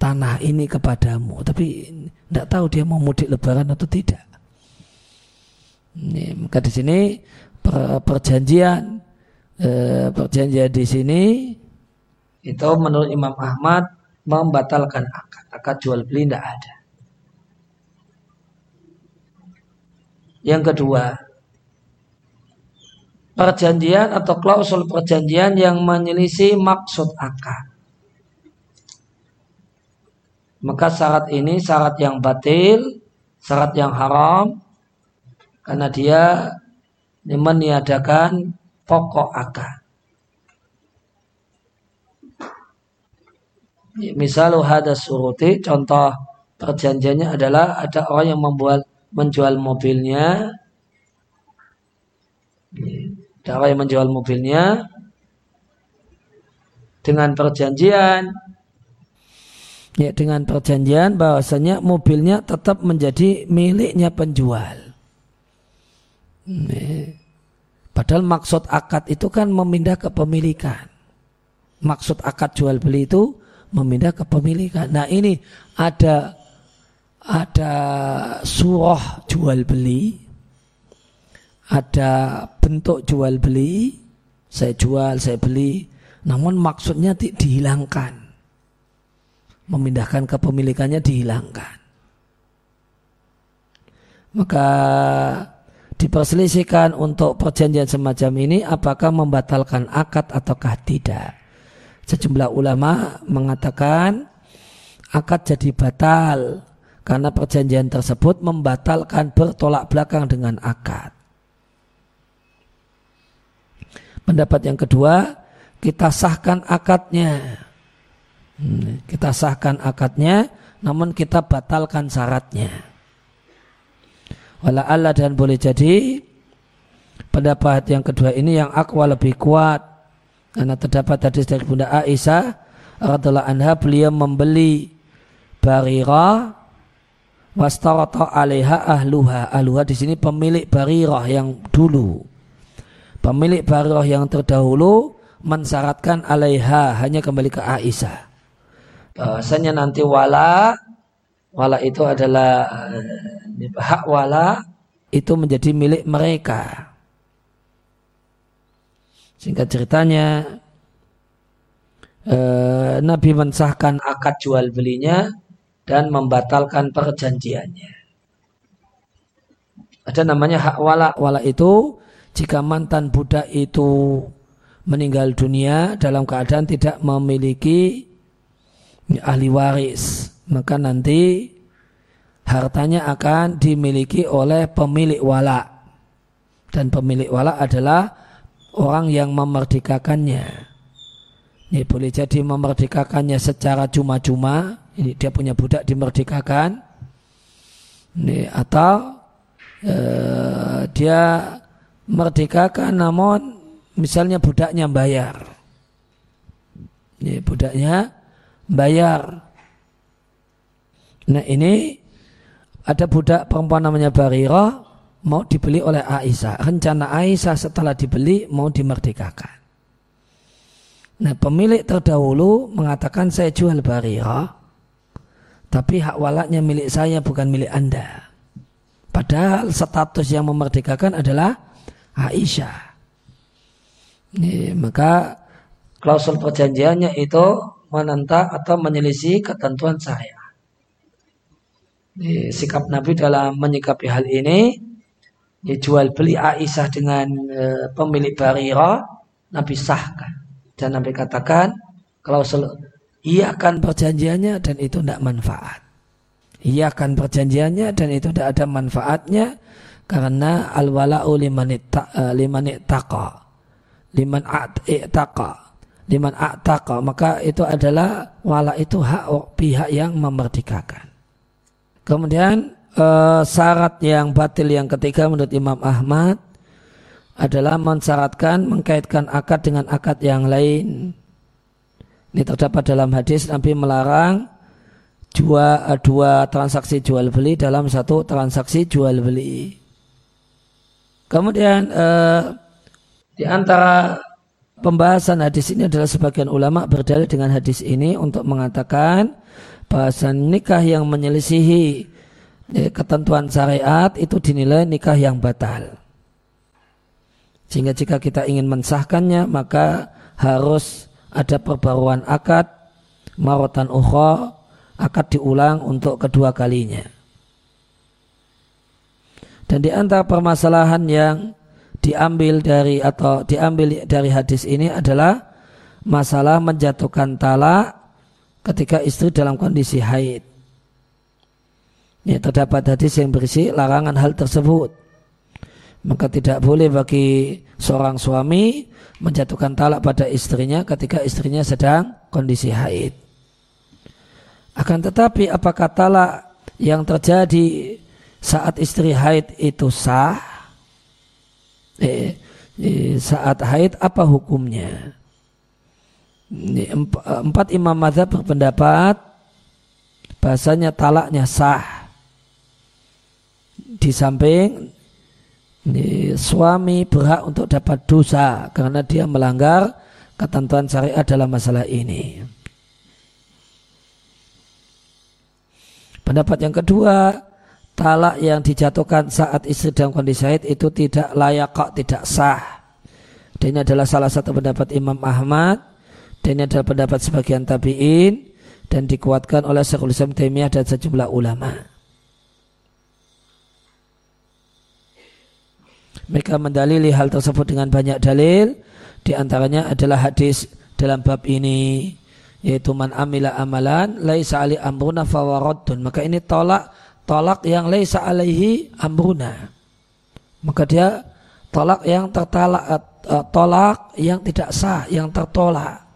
tanah ini kepadamu. Tapi tidak tahu dia mau mudik lebaran atau tidak. Maka di sini perjanjian eh, perjanjian di sini itu menurut Imam Ahmad membatalkan akad. Akad jual beli tidak ada. Yang kedua, perjanjian atau klausul perjanjian yang menyelisih maksud akad. Maka syarat ini syarat yang batil, syarat yang haram, karena dia meniadakan pokok akad. Misal ada suruti, contoh perjanjiannya adalah ada orang yang membuat menjual mobilnya. Cara yang menjual mobilnya dengan perjanjian. Ya dengan perjanjian bahwasanya mobilnya tetap menjadi miliknya penjual padahal maksud akad itu kan memindah kepemilikan. Maksud akad jual beli itu memindah kepemilikan. Nah ini ada ada surah jual beli, ada bentuk jual beli, saya jual, saya beli, namun maksudnya di, dihilangkan, memindahkan kepemilikannya dihilangkan. Maka diperselisihkan untuk perjanjian semacam ini apakah membatalkan akad ataukah tidak. Sejumlah ulama mengatakan akad jadi batal karena perjanjian tersebut membatalkan bertolak belakang dengan akad. Pendapat yang kedua, kita sahkan akadnya. Hmm, kita sahkan akadnya, namun kita batalkan syaratnya. Wala Allah dan boleh jadi pendapat yang kedua ini yang akwa lebih kuat. Karena terdapat hadis dari Bunda Aisyah radhiallahu anha beliau membeli barira wastarata alaiha ahluha. Ahluha di sini pemilik barirah yang dulu. Pemilik barirah yang terdahulu mensyaratkan alaiha hanya kembali ke Aisyah. Bahwasanya nanti wala wala itu adalah eh, hak wala itu menjadi milik mereka singkat ceritanya eh, Nabi mensahkan akad jual belinya dan membatalkan perjanjiannya. Ada namanya hak wala. Wala itu jika mantan budak itu meninggal dunia dalam keadaan tidak memiliki ahli waris, maka nanti hartanya akan dimiliki oleh pemilik wala. Dan pemilik wala adalah orang yang memerdekakannya. Ini boleh jadi memerdekakannya secara cuma-cuma ini dia punya budak dimerdekakan ini, atau uh, dia merdekakan namun misalnya budaknya bayar ini budaknya bayar nah ini ada budak perempuan namanya Barira mau dibeli oleh Aisyah rencana Aisyah setelah dibeli mau dimerdekakan Nah pemilik terdahulu mengatakan saya jual Barira, tapi hak walaknya milik saya bukan milik anda. Padahal status yang memerdekakan adalah Aisyah. Ini, maka klausul perjanjiannya itu menentang atau menyelisih ketentuan saya. Ini, sikap Nabi dalam menyikapi hal ini, dijual beli Aisyah dengan e, pemilik Barira, Nabi sahkan. Dan Nabi katakan, kalau ia akan perjanjiannya dan itu tidak manfaat. Ia akan perjanjiannya dan itu tidak ada manfaatnya karena al-wala'u liman ittaqa. Liman a'taqa. Liman a'taqa. Maka itu adalah wala itu hak pihak yang memerdekakan. Kemudian eh, syarat yang batil yang ketiga menurut Imam Ahmad adalah mensyaratkan mengkaitkan akad dengan akad yang lain. Ini terdapat dalam hadis Nabi melarang dua, dua transaksi jual beli dalam satu transaksi jual beli. Kemudian eh, di antara pembahasan hadis ini adalah sebagian ulama berdalil dengan hadis ini untuk mengatakan bahasa nikah yang menyelisihi eh, ketentuan syariat itu dinilai nikah yang batal. Sehingga jika kita ingin mensahkannya maka harus ada perbaruan akad marotan ukhra akad diulang untuk kedua kalinya. Dan di antara permasalahan yang diambil dari atau diambil dari hadis ini adalah masalah menjatuhkan talak ketika istri dalam kondisi haid. Ya, terdapat hadis yang berisi larangan hal tersebut maka tidak boleh bagi seorang suami menjatuhkan talak pada istrinya ketika istrinya sedang kondisi haid. Akan tetapi apakah talak yang terjadi saat istri haid itu sah? Eh, eh, saat haid apa hukumnya? Empat imam mazhab berpendapat bahasanya talaknya sah. Di samping ini, suami berhak untuk dapat dosa karena dia melanggar ketentuan syariat dalam masalah ini. Pendapat yang kedua, talak yang dijatuhkan saat istri dalam kondisi haid itu tidak layak kok tidak sah. Dan ini adalah salah satu pendapat Imam Ahmad dan ini adalah pendapat sebagian tabi'in dan dikuatkan oleh Syekhul Islam Taimiyah dan sejumlah ulama. Mereka mendalili hal tersebut dengan banyak dalil. Di antaranya adalah hadis dalam bab ini yaitu man amila amalan laisa ali amruna fawaradun. Maka ini tolak tolak yang laisa alaihi amruna. Maka dia tolak yang tertalak uh, tolak yang tidak sah, yang tertolak.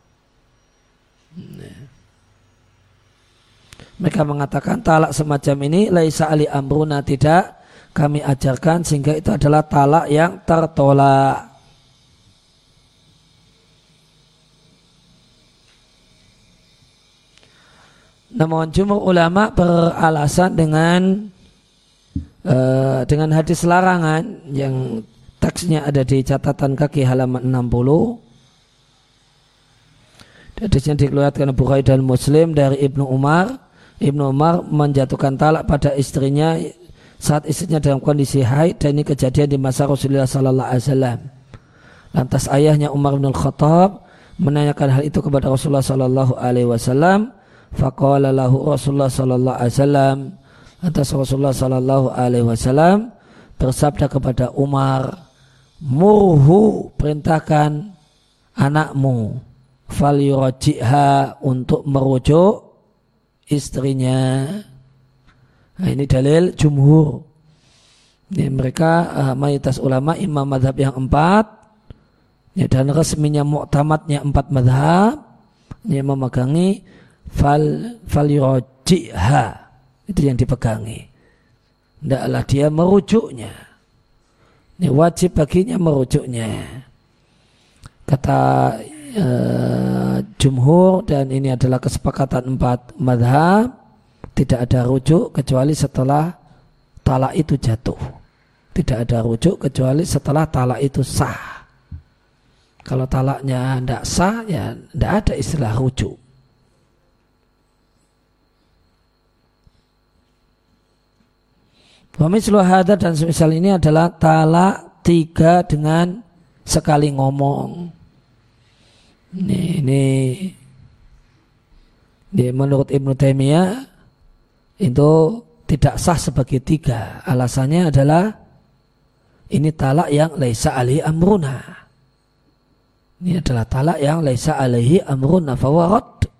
Mereka mengatakan talak semacam ini laisa ali amruna tidak kami ajarkan sehingga itu adalah talak yang tertolak. Namun jumhur ulama beralasan dengan uh, dengan hadis larangan yang teksnya ada di catatan kaki halaman 60. Hadisnya dikeluarkan Bukhari dan Muslim dari Ibnu Umar. Ibnu Umar menjatuhkan talak pada istrinya saat istrinya dalam kondisi haid dan ini kejadian di masa Rasulullah Sallallahu Alaihi Wasallam. Lantas ayahnya Umar bin Khattab menanyakan hal itu kepada Rasulullah Sallallahu Alaihi Wasallam. Faqala lahu Rasulullah Sallallahu Alaihi Wasallam. Lantas Rasulullah Sallallahu Alaihi Wasallam bersabda kepada Umar, murhu perintahkan anakmu fal untuk merujuk istrinya Nah, ini dalil jumhur. Ini mereka uh, mayoritas ulama imam madhab yang empat ya, dan resminya muktamadnya empat madhab yang memegangi fal fal yurojiha itu yang dipegangi. Tidaklah dia merujuknya. Ini wajib baginya merujuknya. Kata uh, jumhur dan ini adalah kesepakatan empat madhab tidak ada rujuk kecuali setelah talak itu jatuh. Tidak ada rujuk kecuali setelah talak itu sah. Kalau talaknya tidak sah, ya tidak ada istilah rujuk. Wamislu hadar dan semisal ini adalah talak tiga dengan sekali ngomong. Ini, ini, ini menurut Ibnu Taimiyah itu tidak sah sebagai tiga. Alasannya adalah ini talak yang laisa alaihi amruna. Ini adalah talak yang laisa alaihi amruna fawarad.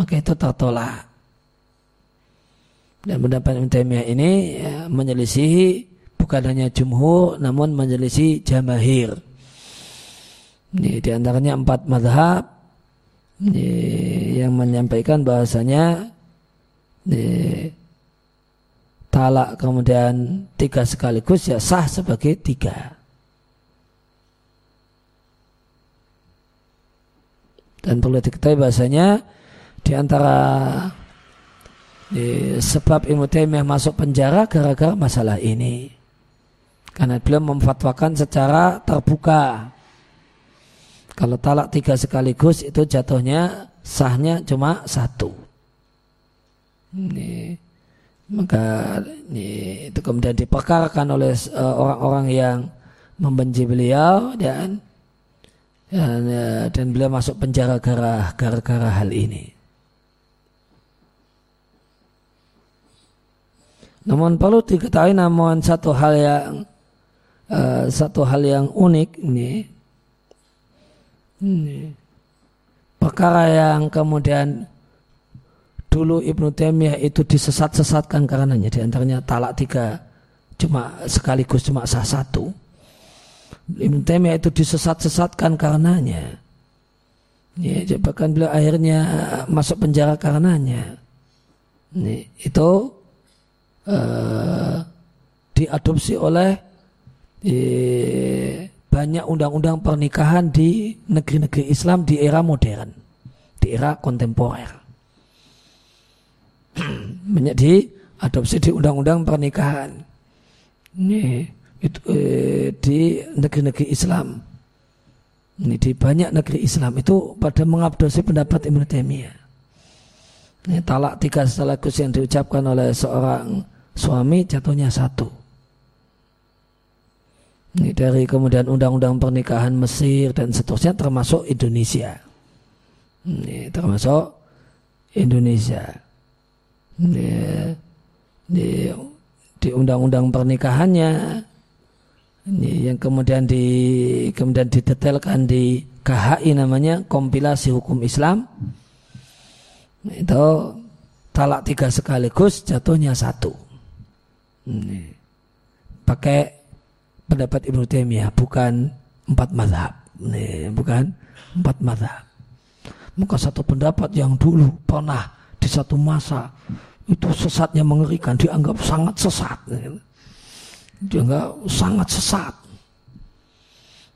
Maka itu tertolak. Dan pendapat Ibn Taimiyah ini ya, menyelisihi bukan hanya jumhur namun menyelisihi jamahir. Ini di antaranya empat madhab ini, yang menyampaikan bahasanya ini, talak kemudian tiga sekaligus ya sah sebagai tiga. Dan perlu diketahui bahasanya di antara sebab Ibnu Taimiyah masuk penjara gara-gara masalah ini. Karena beliau memfatwakan secara terbuka. Kalau talak tiga sekaligus itu jatuhnya sahnya cuma satu. Ini, maka ini, itu kemudian diperkarakan oleh uh, orang-orang yang membenci beliau dan dan, uh, dan beliau masuk penjara gara-gara hal ini. Namun perlu diketahui namun satu hal yang uh, satu hal yang unik ini, ini perkara yang kemudian dulu Ibnu Taimiyah itu disesat-sesatkan karenanya di antaranya talak tiga cuma sekaligus cuma sah satu. Ibnu Taimiyah itu disesat-sesatkan karenanya. Ya, bahkan beliau akhirnya masuk penjara karenanya. Ini, itu uh, diadopsi oleh eh, banyak undang-undang pernikahan di negeri-negeri Islam di era modern, di era kontemporer. banyak diadopsi di undang-undang pernikahan. Ini itu eh, di negeri-negeri Islam. Ini di banyak negeri Islam itu pada mengabdosi pendapat Ibnu Taimiyah. Ini talak tiga sekaligus yang diucapkan oleh seorang suami jatuhnya satu. Ini dari kemudian undang-undang pernikahan Mesir dan seterusnya termasuk Indonesia. Ini termasuk Indonesia. Ini, di, di undang-undang pernikahannya ini yang kemudian di kemudian didetailkan di KHI namanya kompilasi hukum Islam itu talak tiga sekaligus jatuhnya satu ini. pakai pendapat Ibnu Taimiyah bukan empat madhab. Ini, bukan empat madhab. Maka satu pendapat yang dulu pernah di satu masa itu sesatnya mengerikan dianggap sangat sesat. Dianggap sangat sesat.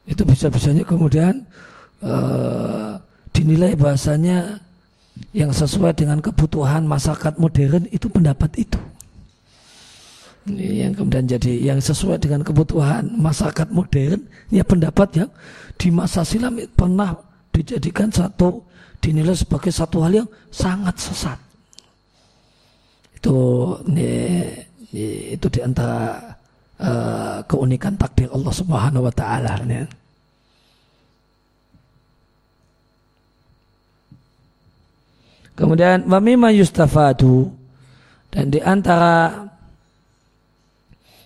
Itu bisa-bisanya kemudian uh, dinilai bahasanya yang sesuai dengan kebutuhan masyarakat modern itu pendapat itu yang kemudian jadi yang sesuai dengan kebutuhan masyarakat modern ya pendapat yang di masa silam pernah dijadikan satu dinilai sebagai satu hal yang sangat sesat itu ini, itu di antara uh, eh, keunikan takdir Allah Subhanahu Wa Taala ya. Kemudian wamima yustafadu dan di antara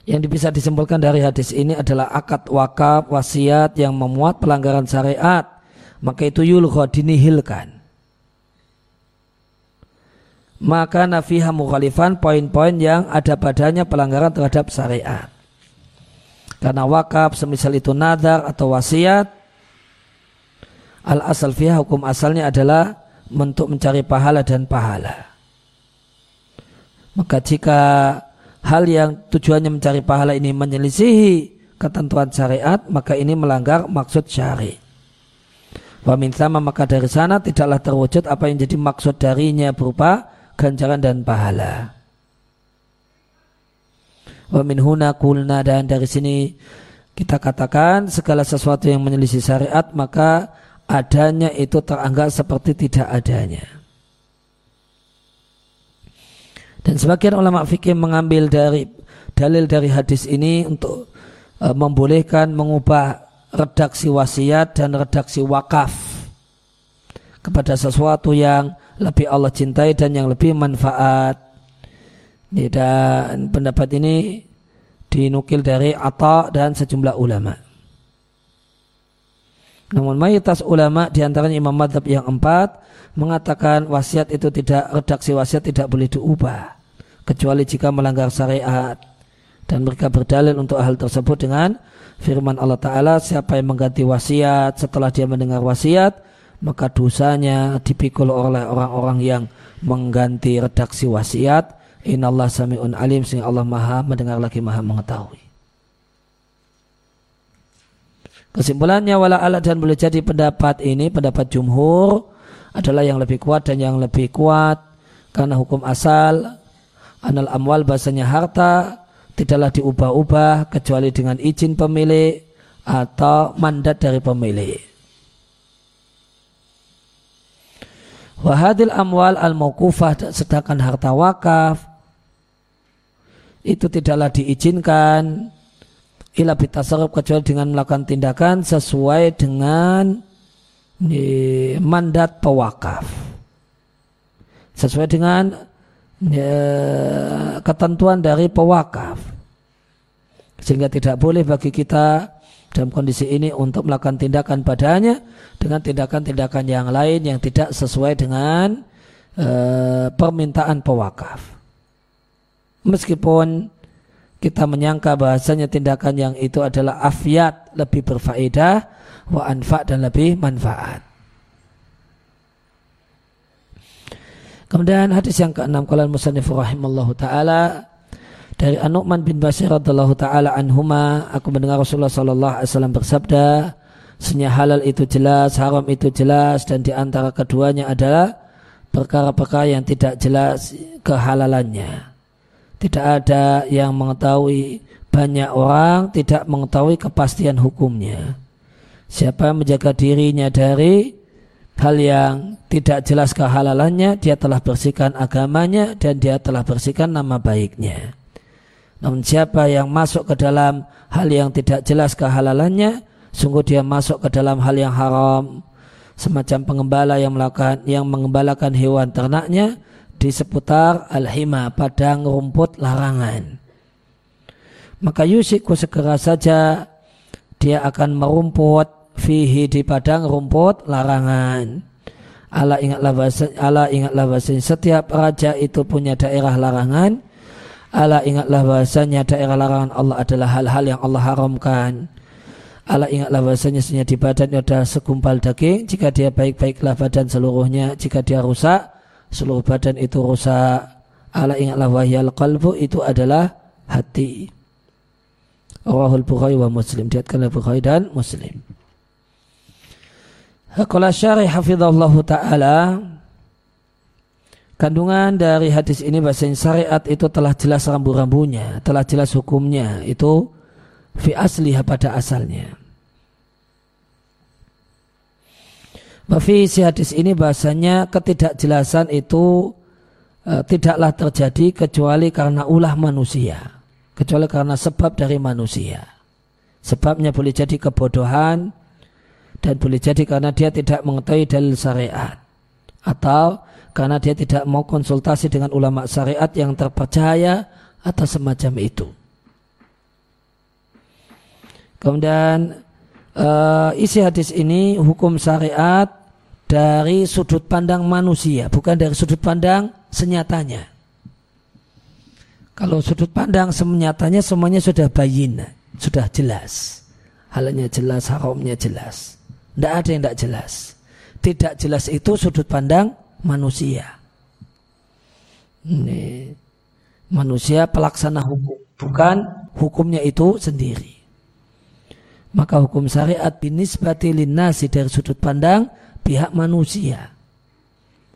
yang bisa disimpulkan dari hadis ini adalah akad wakaf wasiat yang memuat pelanggaran syariat. Maka itu yulgha dinihilkan. Maka nafiha mukhalifan poin-poin yang ada padanya pelanggaran terhadap syariat. Karena wakaf semisal itu nadar atau wasiat al asal fiha hukum asalnya adalah untuk mencari pahala dan pahala. Maka jika hal yang tujuannya mencari pahala ini menyelisihi ketentuan syariat, maka ini melanggar maksud syari. Wa min sama maka dari sana tidaklah terwujud apa yang jadi maksud darinya berupa ganjaran dan pahala. Wa min huna kulna dan dari sini kita katakan segala sesuatu yang menyelisih syariat maka adanya itu teranggap seperti tidak adanya. Dan sebagian ulama fikih mengambil dari dalil dari hadis ini untuk e, membolehkan mengubah redaksi wasiat dan redaksi wakaf kepada sesuatu yang lebih Allah cintai dan yang lebih manfaat. Dan pendapat ini dinukil dari Atta dan sejumlah ulama. Namun mayoritas ulama di antaranya Imam Madhab yang empat mengatakan wasiat itu tidak redaksi wasiat tidak boleh diubah kecuali jika melanggar syariat dan mereka berdalil untuk hal tersebut dengan firman Allah Ta'ala siapa yang mengganti wasiat setelah dia mendengar wasiat maka dosanya dipikul oleh orang-orang yang mengganti redaksi wasiat Inallah sami'un alim sehingga Allah maha mendengar lagi maha mengetahui. Kesimpulannya wala alat dan boleh jadi pendapat ini pendapat jumhur adalah yang lebih kuat dan yang lebih kuat karena hukum asal anal amwal bahasanya harta tidaklah diubah-ubah kecuali dengan izin pemilik atau mandat dari pemilik. Wahadil amwal al-mawkufah sedangkan harta wakaf itu tidaklah diizinkan ila bitasarruf kecuali dengan melakukan tindakan sesuai dengan mandat pewakaf sesuai dengan ya, ketentuan dari pewakaf sehingga tidak boleh bagi kita dalam kondisi ini untuk melakukan tindakan padanya dengan tindakan-tindakan yang lain yang tidak sesuai dengan uh, permintaan pewakaf. Meskipun kita menyangka bahasanya tindakan yang itu adalah afiat lebih berfaedah wa anfa dan lebih manfaat. Kemudian hadis yang keenam kalau musannif rahimallahu taala dari An-Nu'man bin Bashir radhiyallahu taala anhuma aku mendengar Rasulullah sallallahu alaihi wasallam bersabda Senya halal itu jelas, haram itu jelas dan di antara keduanya adalah perkara-perkara yang tidak jelas kehalalannya. Tidak ada yang mengetahui banyak orang tidak mengetahui kepastian hukumnya. Siapa yang menjaga dirinya dari hal yang tidak jelas kehalalannya, dia telah bersihkan agamanya dan dia telah bersihkan nama baiknya. Namun siapa yang masuk ke dalam hal yang tidak jelas kehalalannya, sungguh dia masuk ke dalam hal yang haram. Semacam pengembala yang melakukan yang mengembalakan hewan ternaknya di seputar al-hima padang rumput larangan. Maka yusiku segera saja dia akan merumput fihi di padang rumput larangan. Allah ingatlah bahasa, Allah ingatlah bahasanya setiap raja itu punya daerah larangan Allah ingatlah bahasanya daerah larangan Allah adalah hal-hal yang Allah haramkan. Allah ingatlah bahasanya senyap di badan ada segumpal daging. Jika dia baik-baiklah badan seluruhnya. Jika dia rusak, seluruh badan itu rusak. Allah ingatlah wahyal qalbu itu adalah hati. Rawahul Bukhari wa Muslim. Diatkan oleh Bukhari dan Muslim. Qala syarih hafizallahu ta'ala Kandungan dari hadis ini bahasa syariat itu telah jelas rambu-rambunya, telah jelas hukumnya. Itu fi asliha pada asalnya. Bafi si hadis ini bahasanya ketidakjelasan itu e, tidaklah terjadi kecuali karena ulah manusia. Kecuali karena sebab dari manusia. Sebabnya boleh jadi kebodohan dan boleh jadi karena dia tidak mengetahui dalil syariat. Atau karena dia tidak mau konsultasi dengan ulama syariat yang terpercaya atau semacam itu. Kemudian uh, isi hadis ini hukum syariat dari sudut pandang manusia, bukan dari sudut pandang senyatanya. Kalau sudut pandang senyatanya semuanya sudah bayin, sudah jelas. Halnya jelas, haramnya jelas. Tidak ada yang tidak jelas. Tidak jelas itu sudut pandang manusia. Ini manusia pelaksana hukum, bukan hukumnya itu sendiri. Maka hukum syariat binisbati linnasi dari sudut pandang pihak manusia.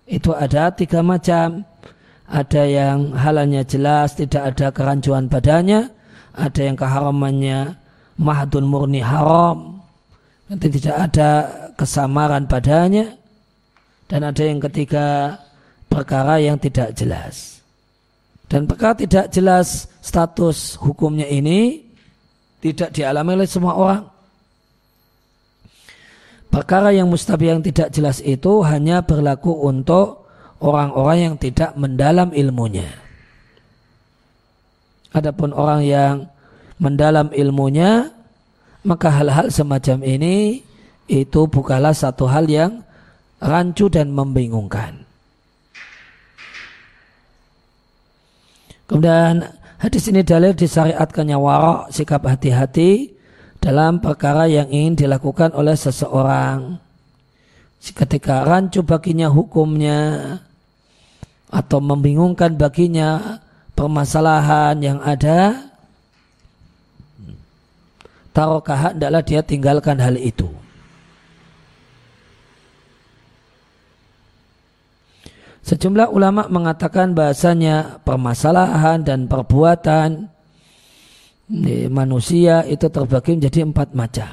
Itu ada tiga macam. Ada yang halalnya jelas, tidak ada kerancuan padanya. Ada yang keharamannya mahdun murni haram nanti tidak ada kesamaran padanya dan ada yang ketiga perkara yang tidak jelas dan perkara tidak jelas status hukumnya ini tidak dialami oleh semua orang perkara yang mustabih yang tidak jelas itu hanya berlaku untuk orang-orang yang tidak mendalam ilmunya adapun orang yang mendalam ilmunya maka hal-hal semacam ini itu bukanlah satu hal yang rancu dan membingungkan. Kemudian hadis ini dalil disyariatkannya warok sikap hati-hati dalam perkara yang ingin dilakukan oleh seseorang. Ketika rancu baginya hukumnya atau membingungkan baginya permasalahan yang ada, tarokah adalah dia tinggalkan hal itu. Sejumlah ulama mengatakan bahasanya permasalahan dan perbuatan manusia itu terbagi menjadi empat macam.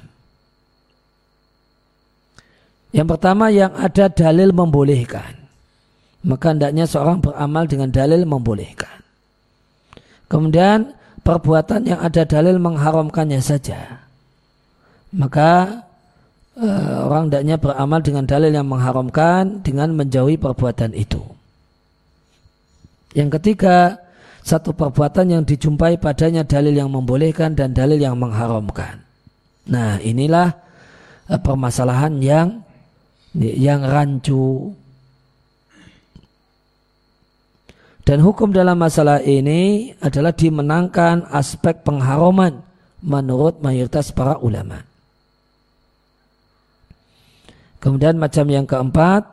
Yang pertama yang ada dalil membolehkan. Maka hendaknya seorang beramal dengan dalil membolehkan. Kemudian perbuatan yang ada dalil mengharamkannya saja. Maka uh, orang hendaknya beramal dengan dalil yang mengharamkan dengan menjauhi perbuatan itu. Yang ketiga, satu perbuatan yang dijumpai padanya dalil yang membolehkan dan dalil yang mengharamkan. Nah, inilah uh, permasalahan yang yang rancu. Dan hukum dalam masalah ini adalah dimenangkan aspek pengharaman menurut mayoritas para ulama. Kemudian macam yang keempat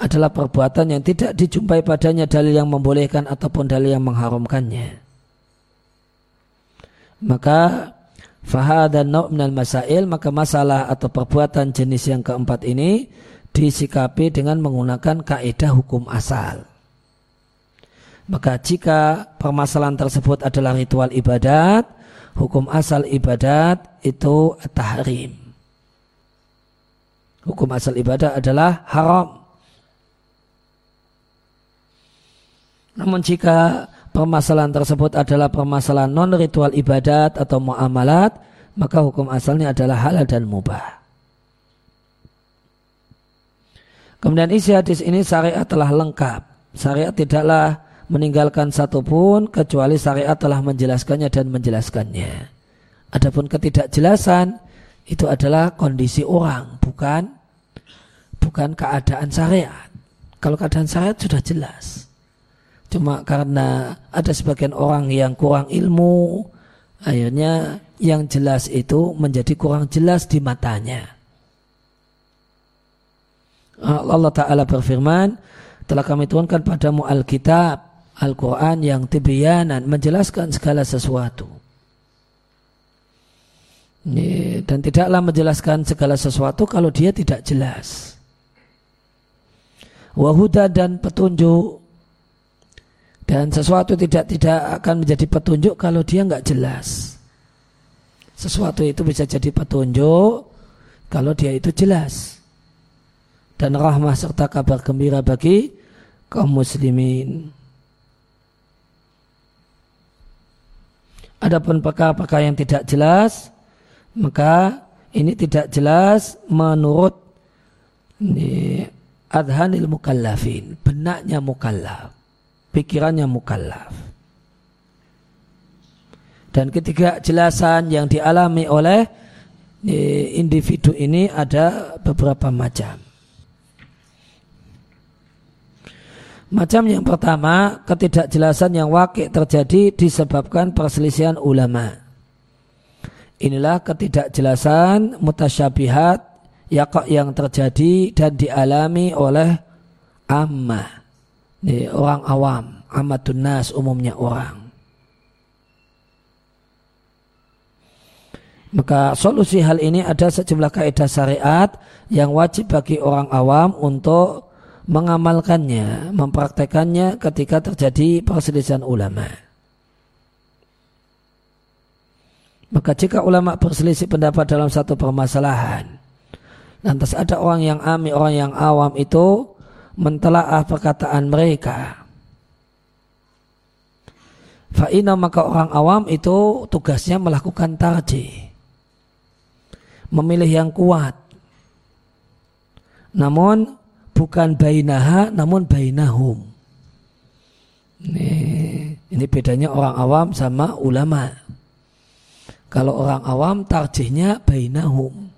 adalah perbuatan yang tidak dijumpai padanya dalil yang membolehkan ataupun dalil yang mengharamkannya. Maka nau' minal masail maka masalah atau perbuatan jenis yang keempat ini disikapi dengan menggunakan kaidah hukum asal. Maka jika permasalahan tersebut adalah ritual ibadat, hukum asal ibadat itu tahrim. Hukum asal ibadah adalah haram. Namun jika permasalahan tersebut adalah permasalahan non ritual ibadat atau muamalat, maka hukum asalnya adalah halal dan mubah. Kemudian isi hadis ini syariat telah lengkap. Syariat tidaklah meninggalkan satupun kecuali syariat telah menjelaskannya dan menjelaskannya. Adapun ketidakjelasan itu adalah kondisi orang, bukan bukan keadaan syariat. Kalau keadaan syariat sudah jelas. Cuma karena ada sebagian orang yang kurang ilmu, akhirnya yang jelas itu menjadi kurang jelas di matanya. Allah Ta'ala berfirman, telah kami turunkan padamu Alkitab, Al-Quran yang tibyanan, menjelaskan segala sesuatu dan tidaklah menjelaskan segala sesuatu kalau dia tidak jelas. Wahuda dan petunjuk dan sesuatu tidak tidak akan menjadi petunjuk kalau dia nggak jelas. Sesuatu itu bisa jadi petunjuk kalau dia itu jelas. Dan rahmah serta kabar gembira bagi kaum muslimin. Adapun perkara-perkara yang tidak jelas, maka ini tidak jelas menurut ini, adhanil mukallafin benaknya mukallaf pikirannya mukallaf. Dan ketiga jelasan yang dialami oleh individu ini ada beberapa macam. Macam yang pertama, ketidakjelasan yang wakil terjadi disebabkan perselisihan ulama. Inilah ketidakjelasan mutasyabihat yang terjadi dan dialami oleh amma. Orang awam, amatun nas umumnya orang. Maka solusi hal ini ada sejumlah kaidah syariat yang wajib bagi orang awam untuk mengamalkannya, mempraktekannya ketika terjadi perselisihan ulama. Maka jika ulama berselisih pendapat dalam satu permasalahan, lantas ada orang yang ami, orang yang awam itu mentelaah perkataan mereka. Fa'ina maka orang awam itu tugasnya melakukan tarjih. Memilih yang kuat. Namun bukan bainaha namun bainahum. Ini, ini bedanya orang awam sama ulama. Kalau orang awam tarjihnya bainahum.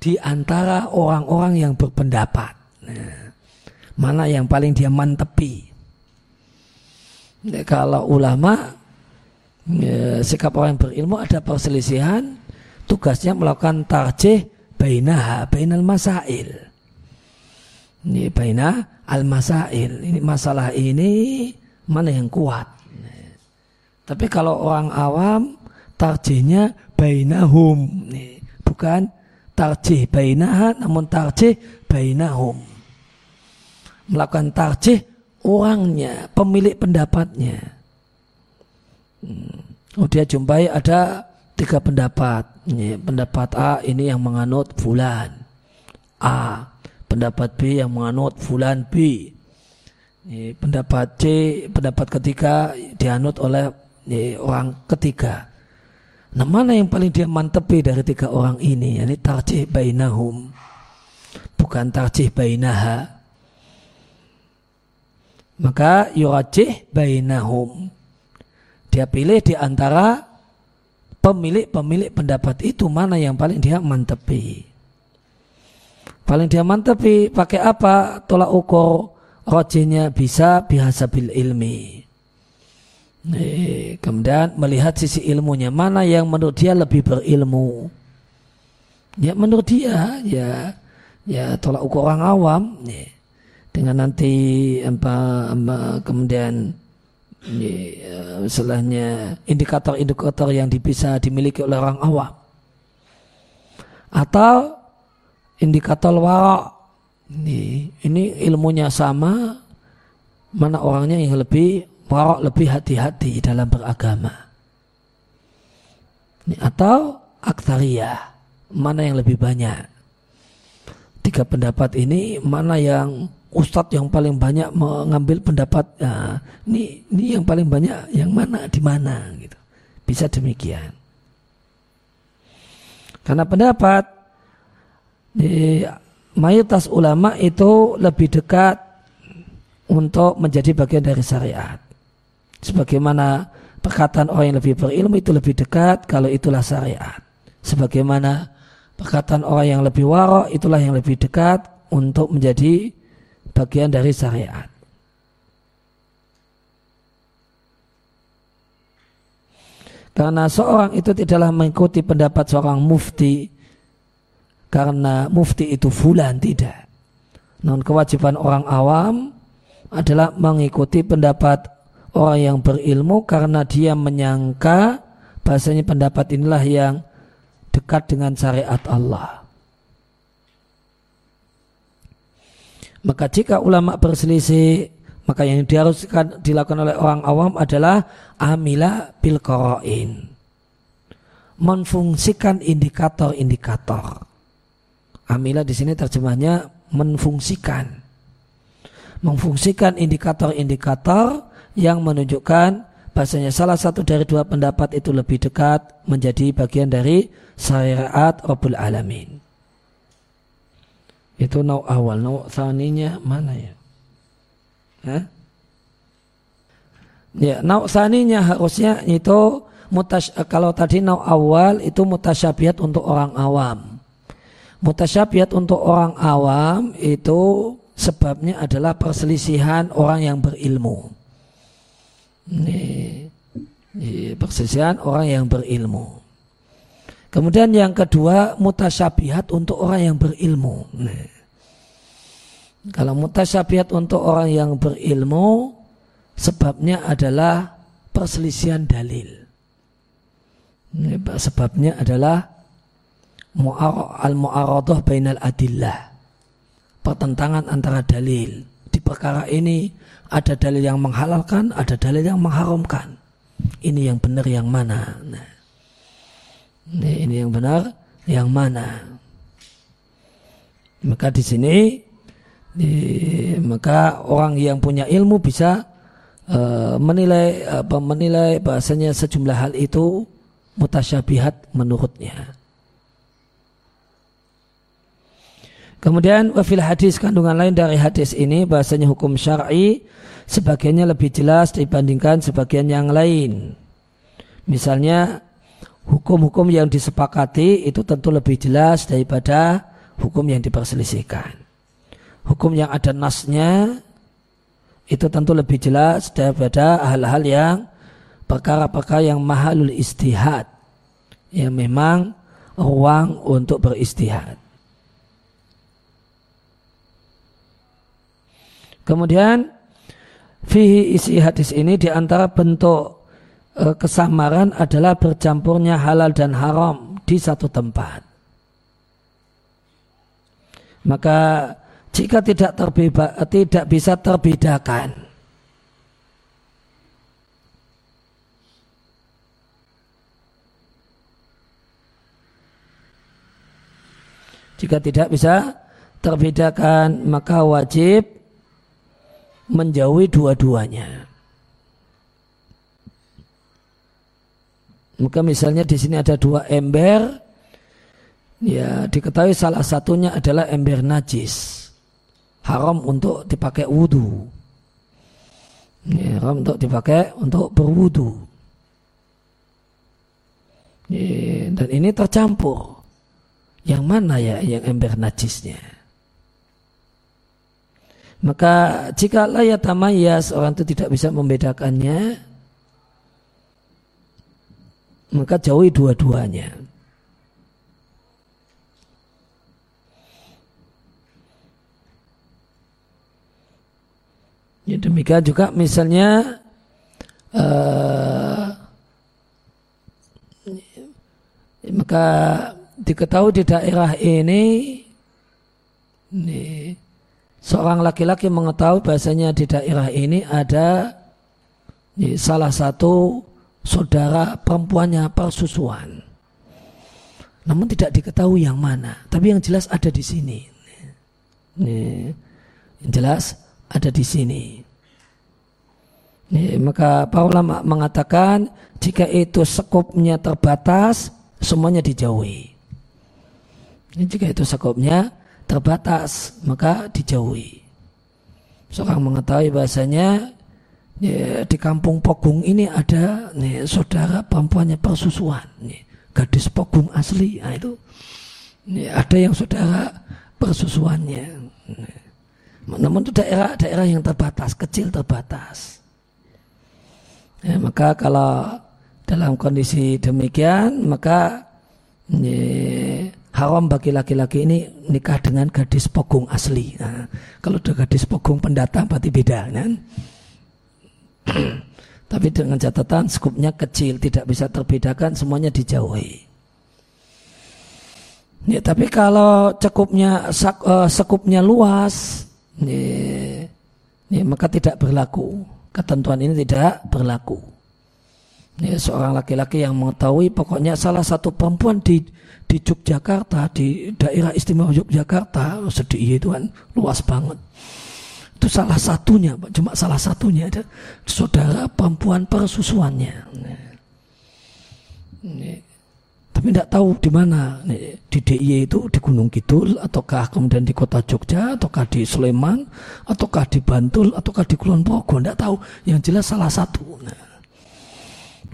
Di antara orang-orang yang berpendapat. Nah, mana yang paling dia mantepi. Nah, kalau ulama, ya, sikap orang yang berilmu ada perselisihan, tugasnya melakukan tarjih bainaha, bainal masail. Ini baina al masail. Ini masalah ini mana yang kuat. Tapi kalau orang awam tarjihnya bainahum. Bukan tarjih bainaha namun tarjih bainahum. Melakukan tarjih orangnya, pemilik pendapatnya. Hmm. Oh dia jumpai ada tiga pendapat. Pendapat A ini yang menganut fulan. A. Pendapat B yang menganut fulan B. Pendapat C, pendapat ketiga dianut oleh orang ketiga. Nah mana yang paling dia mantepi dari tiga orang ini? Ini tarjih bainahum. Bukan tarjih bainaha. Maka yurajih bainahum. Dia pilih di antara pemilik-pemilik pendapat itu mana yang paling dia mantepi. Paling dia mantepi pakai apa? Tolak ukur rojinya bisa biasa bil ilmi. Kemudian melihat sisi ilmunya mana yang menurut dia lebih berilmu. Ya menurut dia ya ya tolak ukur orang awam ya. Dengan nanti apa, apa kemudian ya, setelahnya indikator-indikator yang bisa dimiliki oleh orang awam atau indikator warok ini, ini ilmunya sama mana orangnya yang lebih warok lebih hati-hati dalam beragama. Atau aktariyah, mana yang lebih banyak. Tiga pendapat ini mana yang ustadz yang paling banyak mengambil pendapat nah, ini ini yang paling banyak yang mana di mana gitu. Bisa demikian. Karena pendapat di mayoritas ulama itu lebih dekat untuk menjadi bagian dari syariat. Sebagaimana perkataan orang yang lebih berilmu itu lebih dekat kalau itulah syariat. Sebagaimana perkataan orang yang lebih warok itulah yang lebih dekat untuk menjadi bagian dari syariat. Karena seorang itu tidaklah mengikuti pendapat seorang mufti karena mufti itu fulan tidak. Non kewajiban orang awam adalah mengikuti pendapat orang yang berilmu karena dia menyangka bahasanya pendapat inilah yang dekat dengan syariat Allah. Maka jika ulama berselisih, maka yang diharuskan dilakukan oleh orang awam adalah amila bil. Menfungsikan indikator-indikator. Amila di sini terjemahnya menfungsikan. Memfungsikan indikator-indikator yang menunjukkan bahasanya salah satu dari dua pendapat itu lebih dekat menjadi bagian dari syariat Rabbul Alamin. Itu nau awal, nau saninya mana ya? Hah? Ya, nau saninya harusnya itu mutas kalau tadi nau awal itu mutasyabihat untuk orang awam. Mutasyabihat untuk orang awam itu sebabnya adalah perselisihan orang yang berilmu. Ini persisian orang yang berilmu. Kemudian yang kedua mutasyabihat untuk orang yang berilmu. Kalau mutasyabihat untuk orang yang berilmu sebabnya adalah perselisihan dalil. Sebabnya adalah al-mu'aradah bainal adillah. Pertentangan antara dalil. Di perkara ini ada dalil yang menghalalkan, ada dalil yang mengharamkan. Ini yang benar yang mana? Nah. Ini, yang benar, yang mana? Maka di sini di, maka orang yang punya ilmu bisa uh, menilai apa menilai bahasanya sejumlah hal itu mutasyabihat menurutnya. Kemudian wafil hadis kandungan lain dari hadis ini bahasanya hukum syar'i sebagiannya lebih jelas dibandingkan sebagian yang lain. Misalnya hukum-hukum yang disepakati itu tentu lebih jelas daripada hukum yang diperselisihkan. Hukum yang ada nasnya itu tentu lebih jelas daripada hal-hal yang perkara-perkara yang mahalul istihad yang memang ruang untuk beristihad. Kemudian fihi isi hadis ini di antara bentuk kesamaran adalah bercampurnya halal dan haram di satu tempat. Maka jika tidak terbeba, tidak bisa terbedakan Jika tidak bisa terbedakan maka wajib menjauhi dua-duanya. Maka misalnya di sini ada dua ember, ya diketahui salah satunya adalah ember najis, haram untuk dipakai wudhu. Ya, haram untuk dipakai untuk berwudhu. Ya, dan ini tercampur. Yang mana ya yang ember najisnya? Maka jika layak tamayas orang itu tidak bisa membedakannya, maka jauhi dua-duanya. Ya demikian juga misalnya uh, maka diketahui di daerah ini, ini seorang laki-laki mengetahui bahasanya di daerah ini ada salah satu saudara perempuannya persusuan. Namun tidak diketahui yang mana, tapi yang jelas ada di sini. Nih, yang jelas ada di sini. Nih, maka para ulama mengatakan jika itu sekupnya terbatas, semuanya dijauhi. Ini jika itu sekupnya terbatas maka dijauhi. Seorang mengetahui bahasanya ya, di kampung Pogung ini ada nih, saudara perempuannya persusuan, nih, gadis Pogung asli, nah, itu nih, ada yang saudara persusuannya. Nih. Namun itu daerah-daerah yang terbatas, kecil terbatas. Ya, maka kalau dalam kondisi demikian maka ya, haram bagi laki-laki ini nikah dengan gadis pogong asli. Nah, kalau gadis pogong pendatang berarti beda kan? Tapi dengan catatan skupnya kecil, tidak bisa terbedakan, semuanya dijauhi. Ya, tapi kalau cekupnya uh, sekupnya luas, ya, ya, maka tidak berlaku. Ketentuan ini tidak berlaku. Ya, seorang laki-laki yang mengetahui pokoknya salah satu perempuan di di Yogyakarta, di daerah istimewa Yogyakarta, sedih itu kan luas banget. Itu salah satunya, cuma salah satunya ada saudara perempuan persusuannya. Tapi tidak tahu di mana. Di DIY itu di Gunung Kidul ataukah kemudian di kota Jogja ataukah di Sleman ataukah di Bantul ataukah di Kulon Progo tidak tahu. Yang jelas salah satu.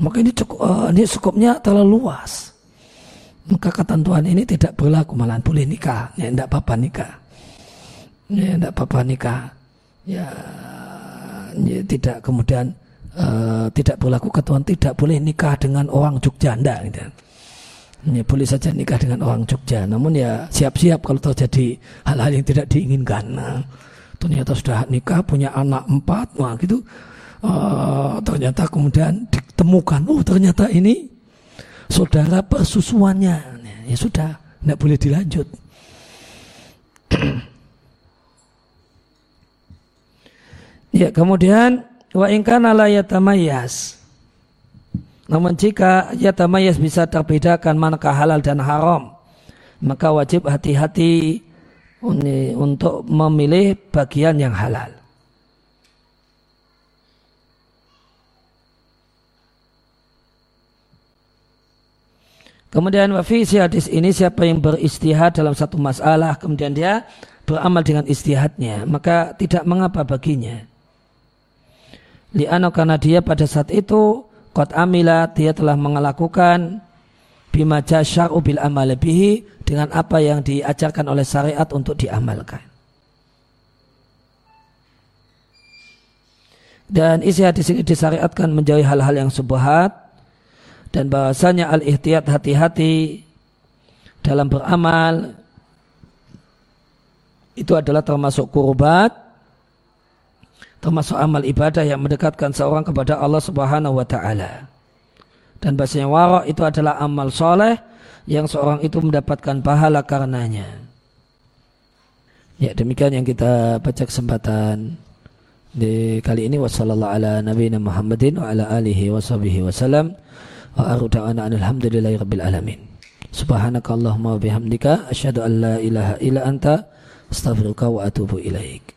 Maka ini cukup uh, ini cukupnya terlalu luas. Maka ketentuan ini tidak berlaku malah boleh nikah. Tidak apa-apa nikah. Tidak apa-apa nikah ya, ya tidak kemudian uh, tidak berlaku ketentuan tidak boleh nikah dengan orang Jogja anda gitu. ya, boleh saja nikah dengan orang Jogja namun ya siap-siap kalau terjadi hal-hal yang tidak diinginkan nah, ternyata sudah nikah punya anak empat wah gitu uh, ternyata kemudian ditemukan oh ternyata ini saudara persusuannya. Ya sudah, tidak boleh dilanjut. ya, kemudian wa ingkana la yatamayas. Namun jika yatamayas bisa terbedakan manakah halal dan haram, maka wajib hati-hati untuk memilih bagian yang halal. Kemudian wafisi hadis ini siapa yang beristihad dalam satu masalah kemudian dia beramal dengan istihadnya maka tidak mengapa baginya. Liano karena dia pada saat itu kot amila dia telah melakukan bima syar'u bil amal bihi dengan apa yang diajarkan oleh syariat untuk diamalkan. Dan isi hadis ini disyariatkan menjauhi hal-hal yang subhat dan bahasanya al-ihtiyat hati-hati dalam beramal itu adalah termasuk kurbat termasuk amal ibadah yang mendekatkan seorang kepada Allah Subhanahu wa taala. Dan bahasanya warok itu adalah amal soleh yang seorang itu mendapatkan pahala karenanya. Ya demikian yang kita baca kesempatan di kali ini wasallallahu ala nabiyina Muhammadin wa ala alihi wa wasallam. Wa akhiru da'wana alhamdulillahi rabbil alamin. Subhanaka Allahumma wa bihamdika asyhadu an la ilaha illa anta astaghfiruka wa atubu ilaik.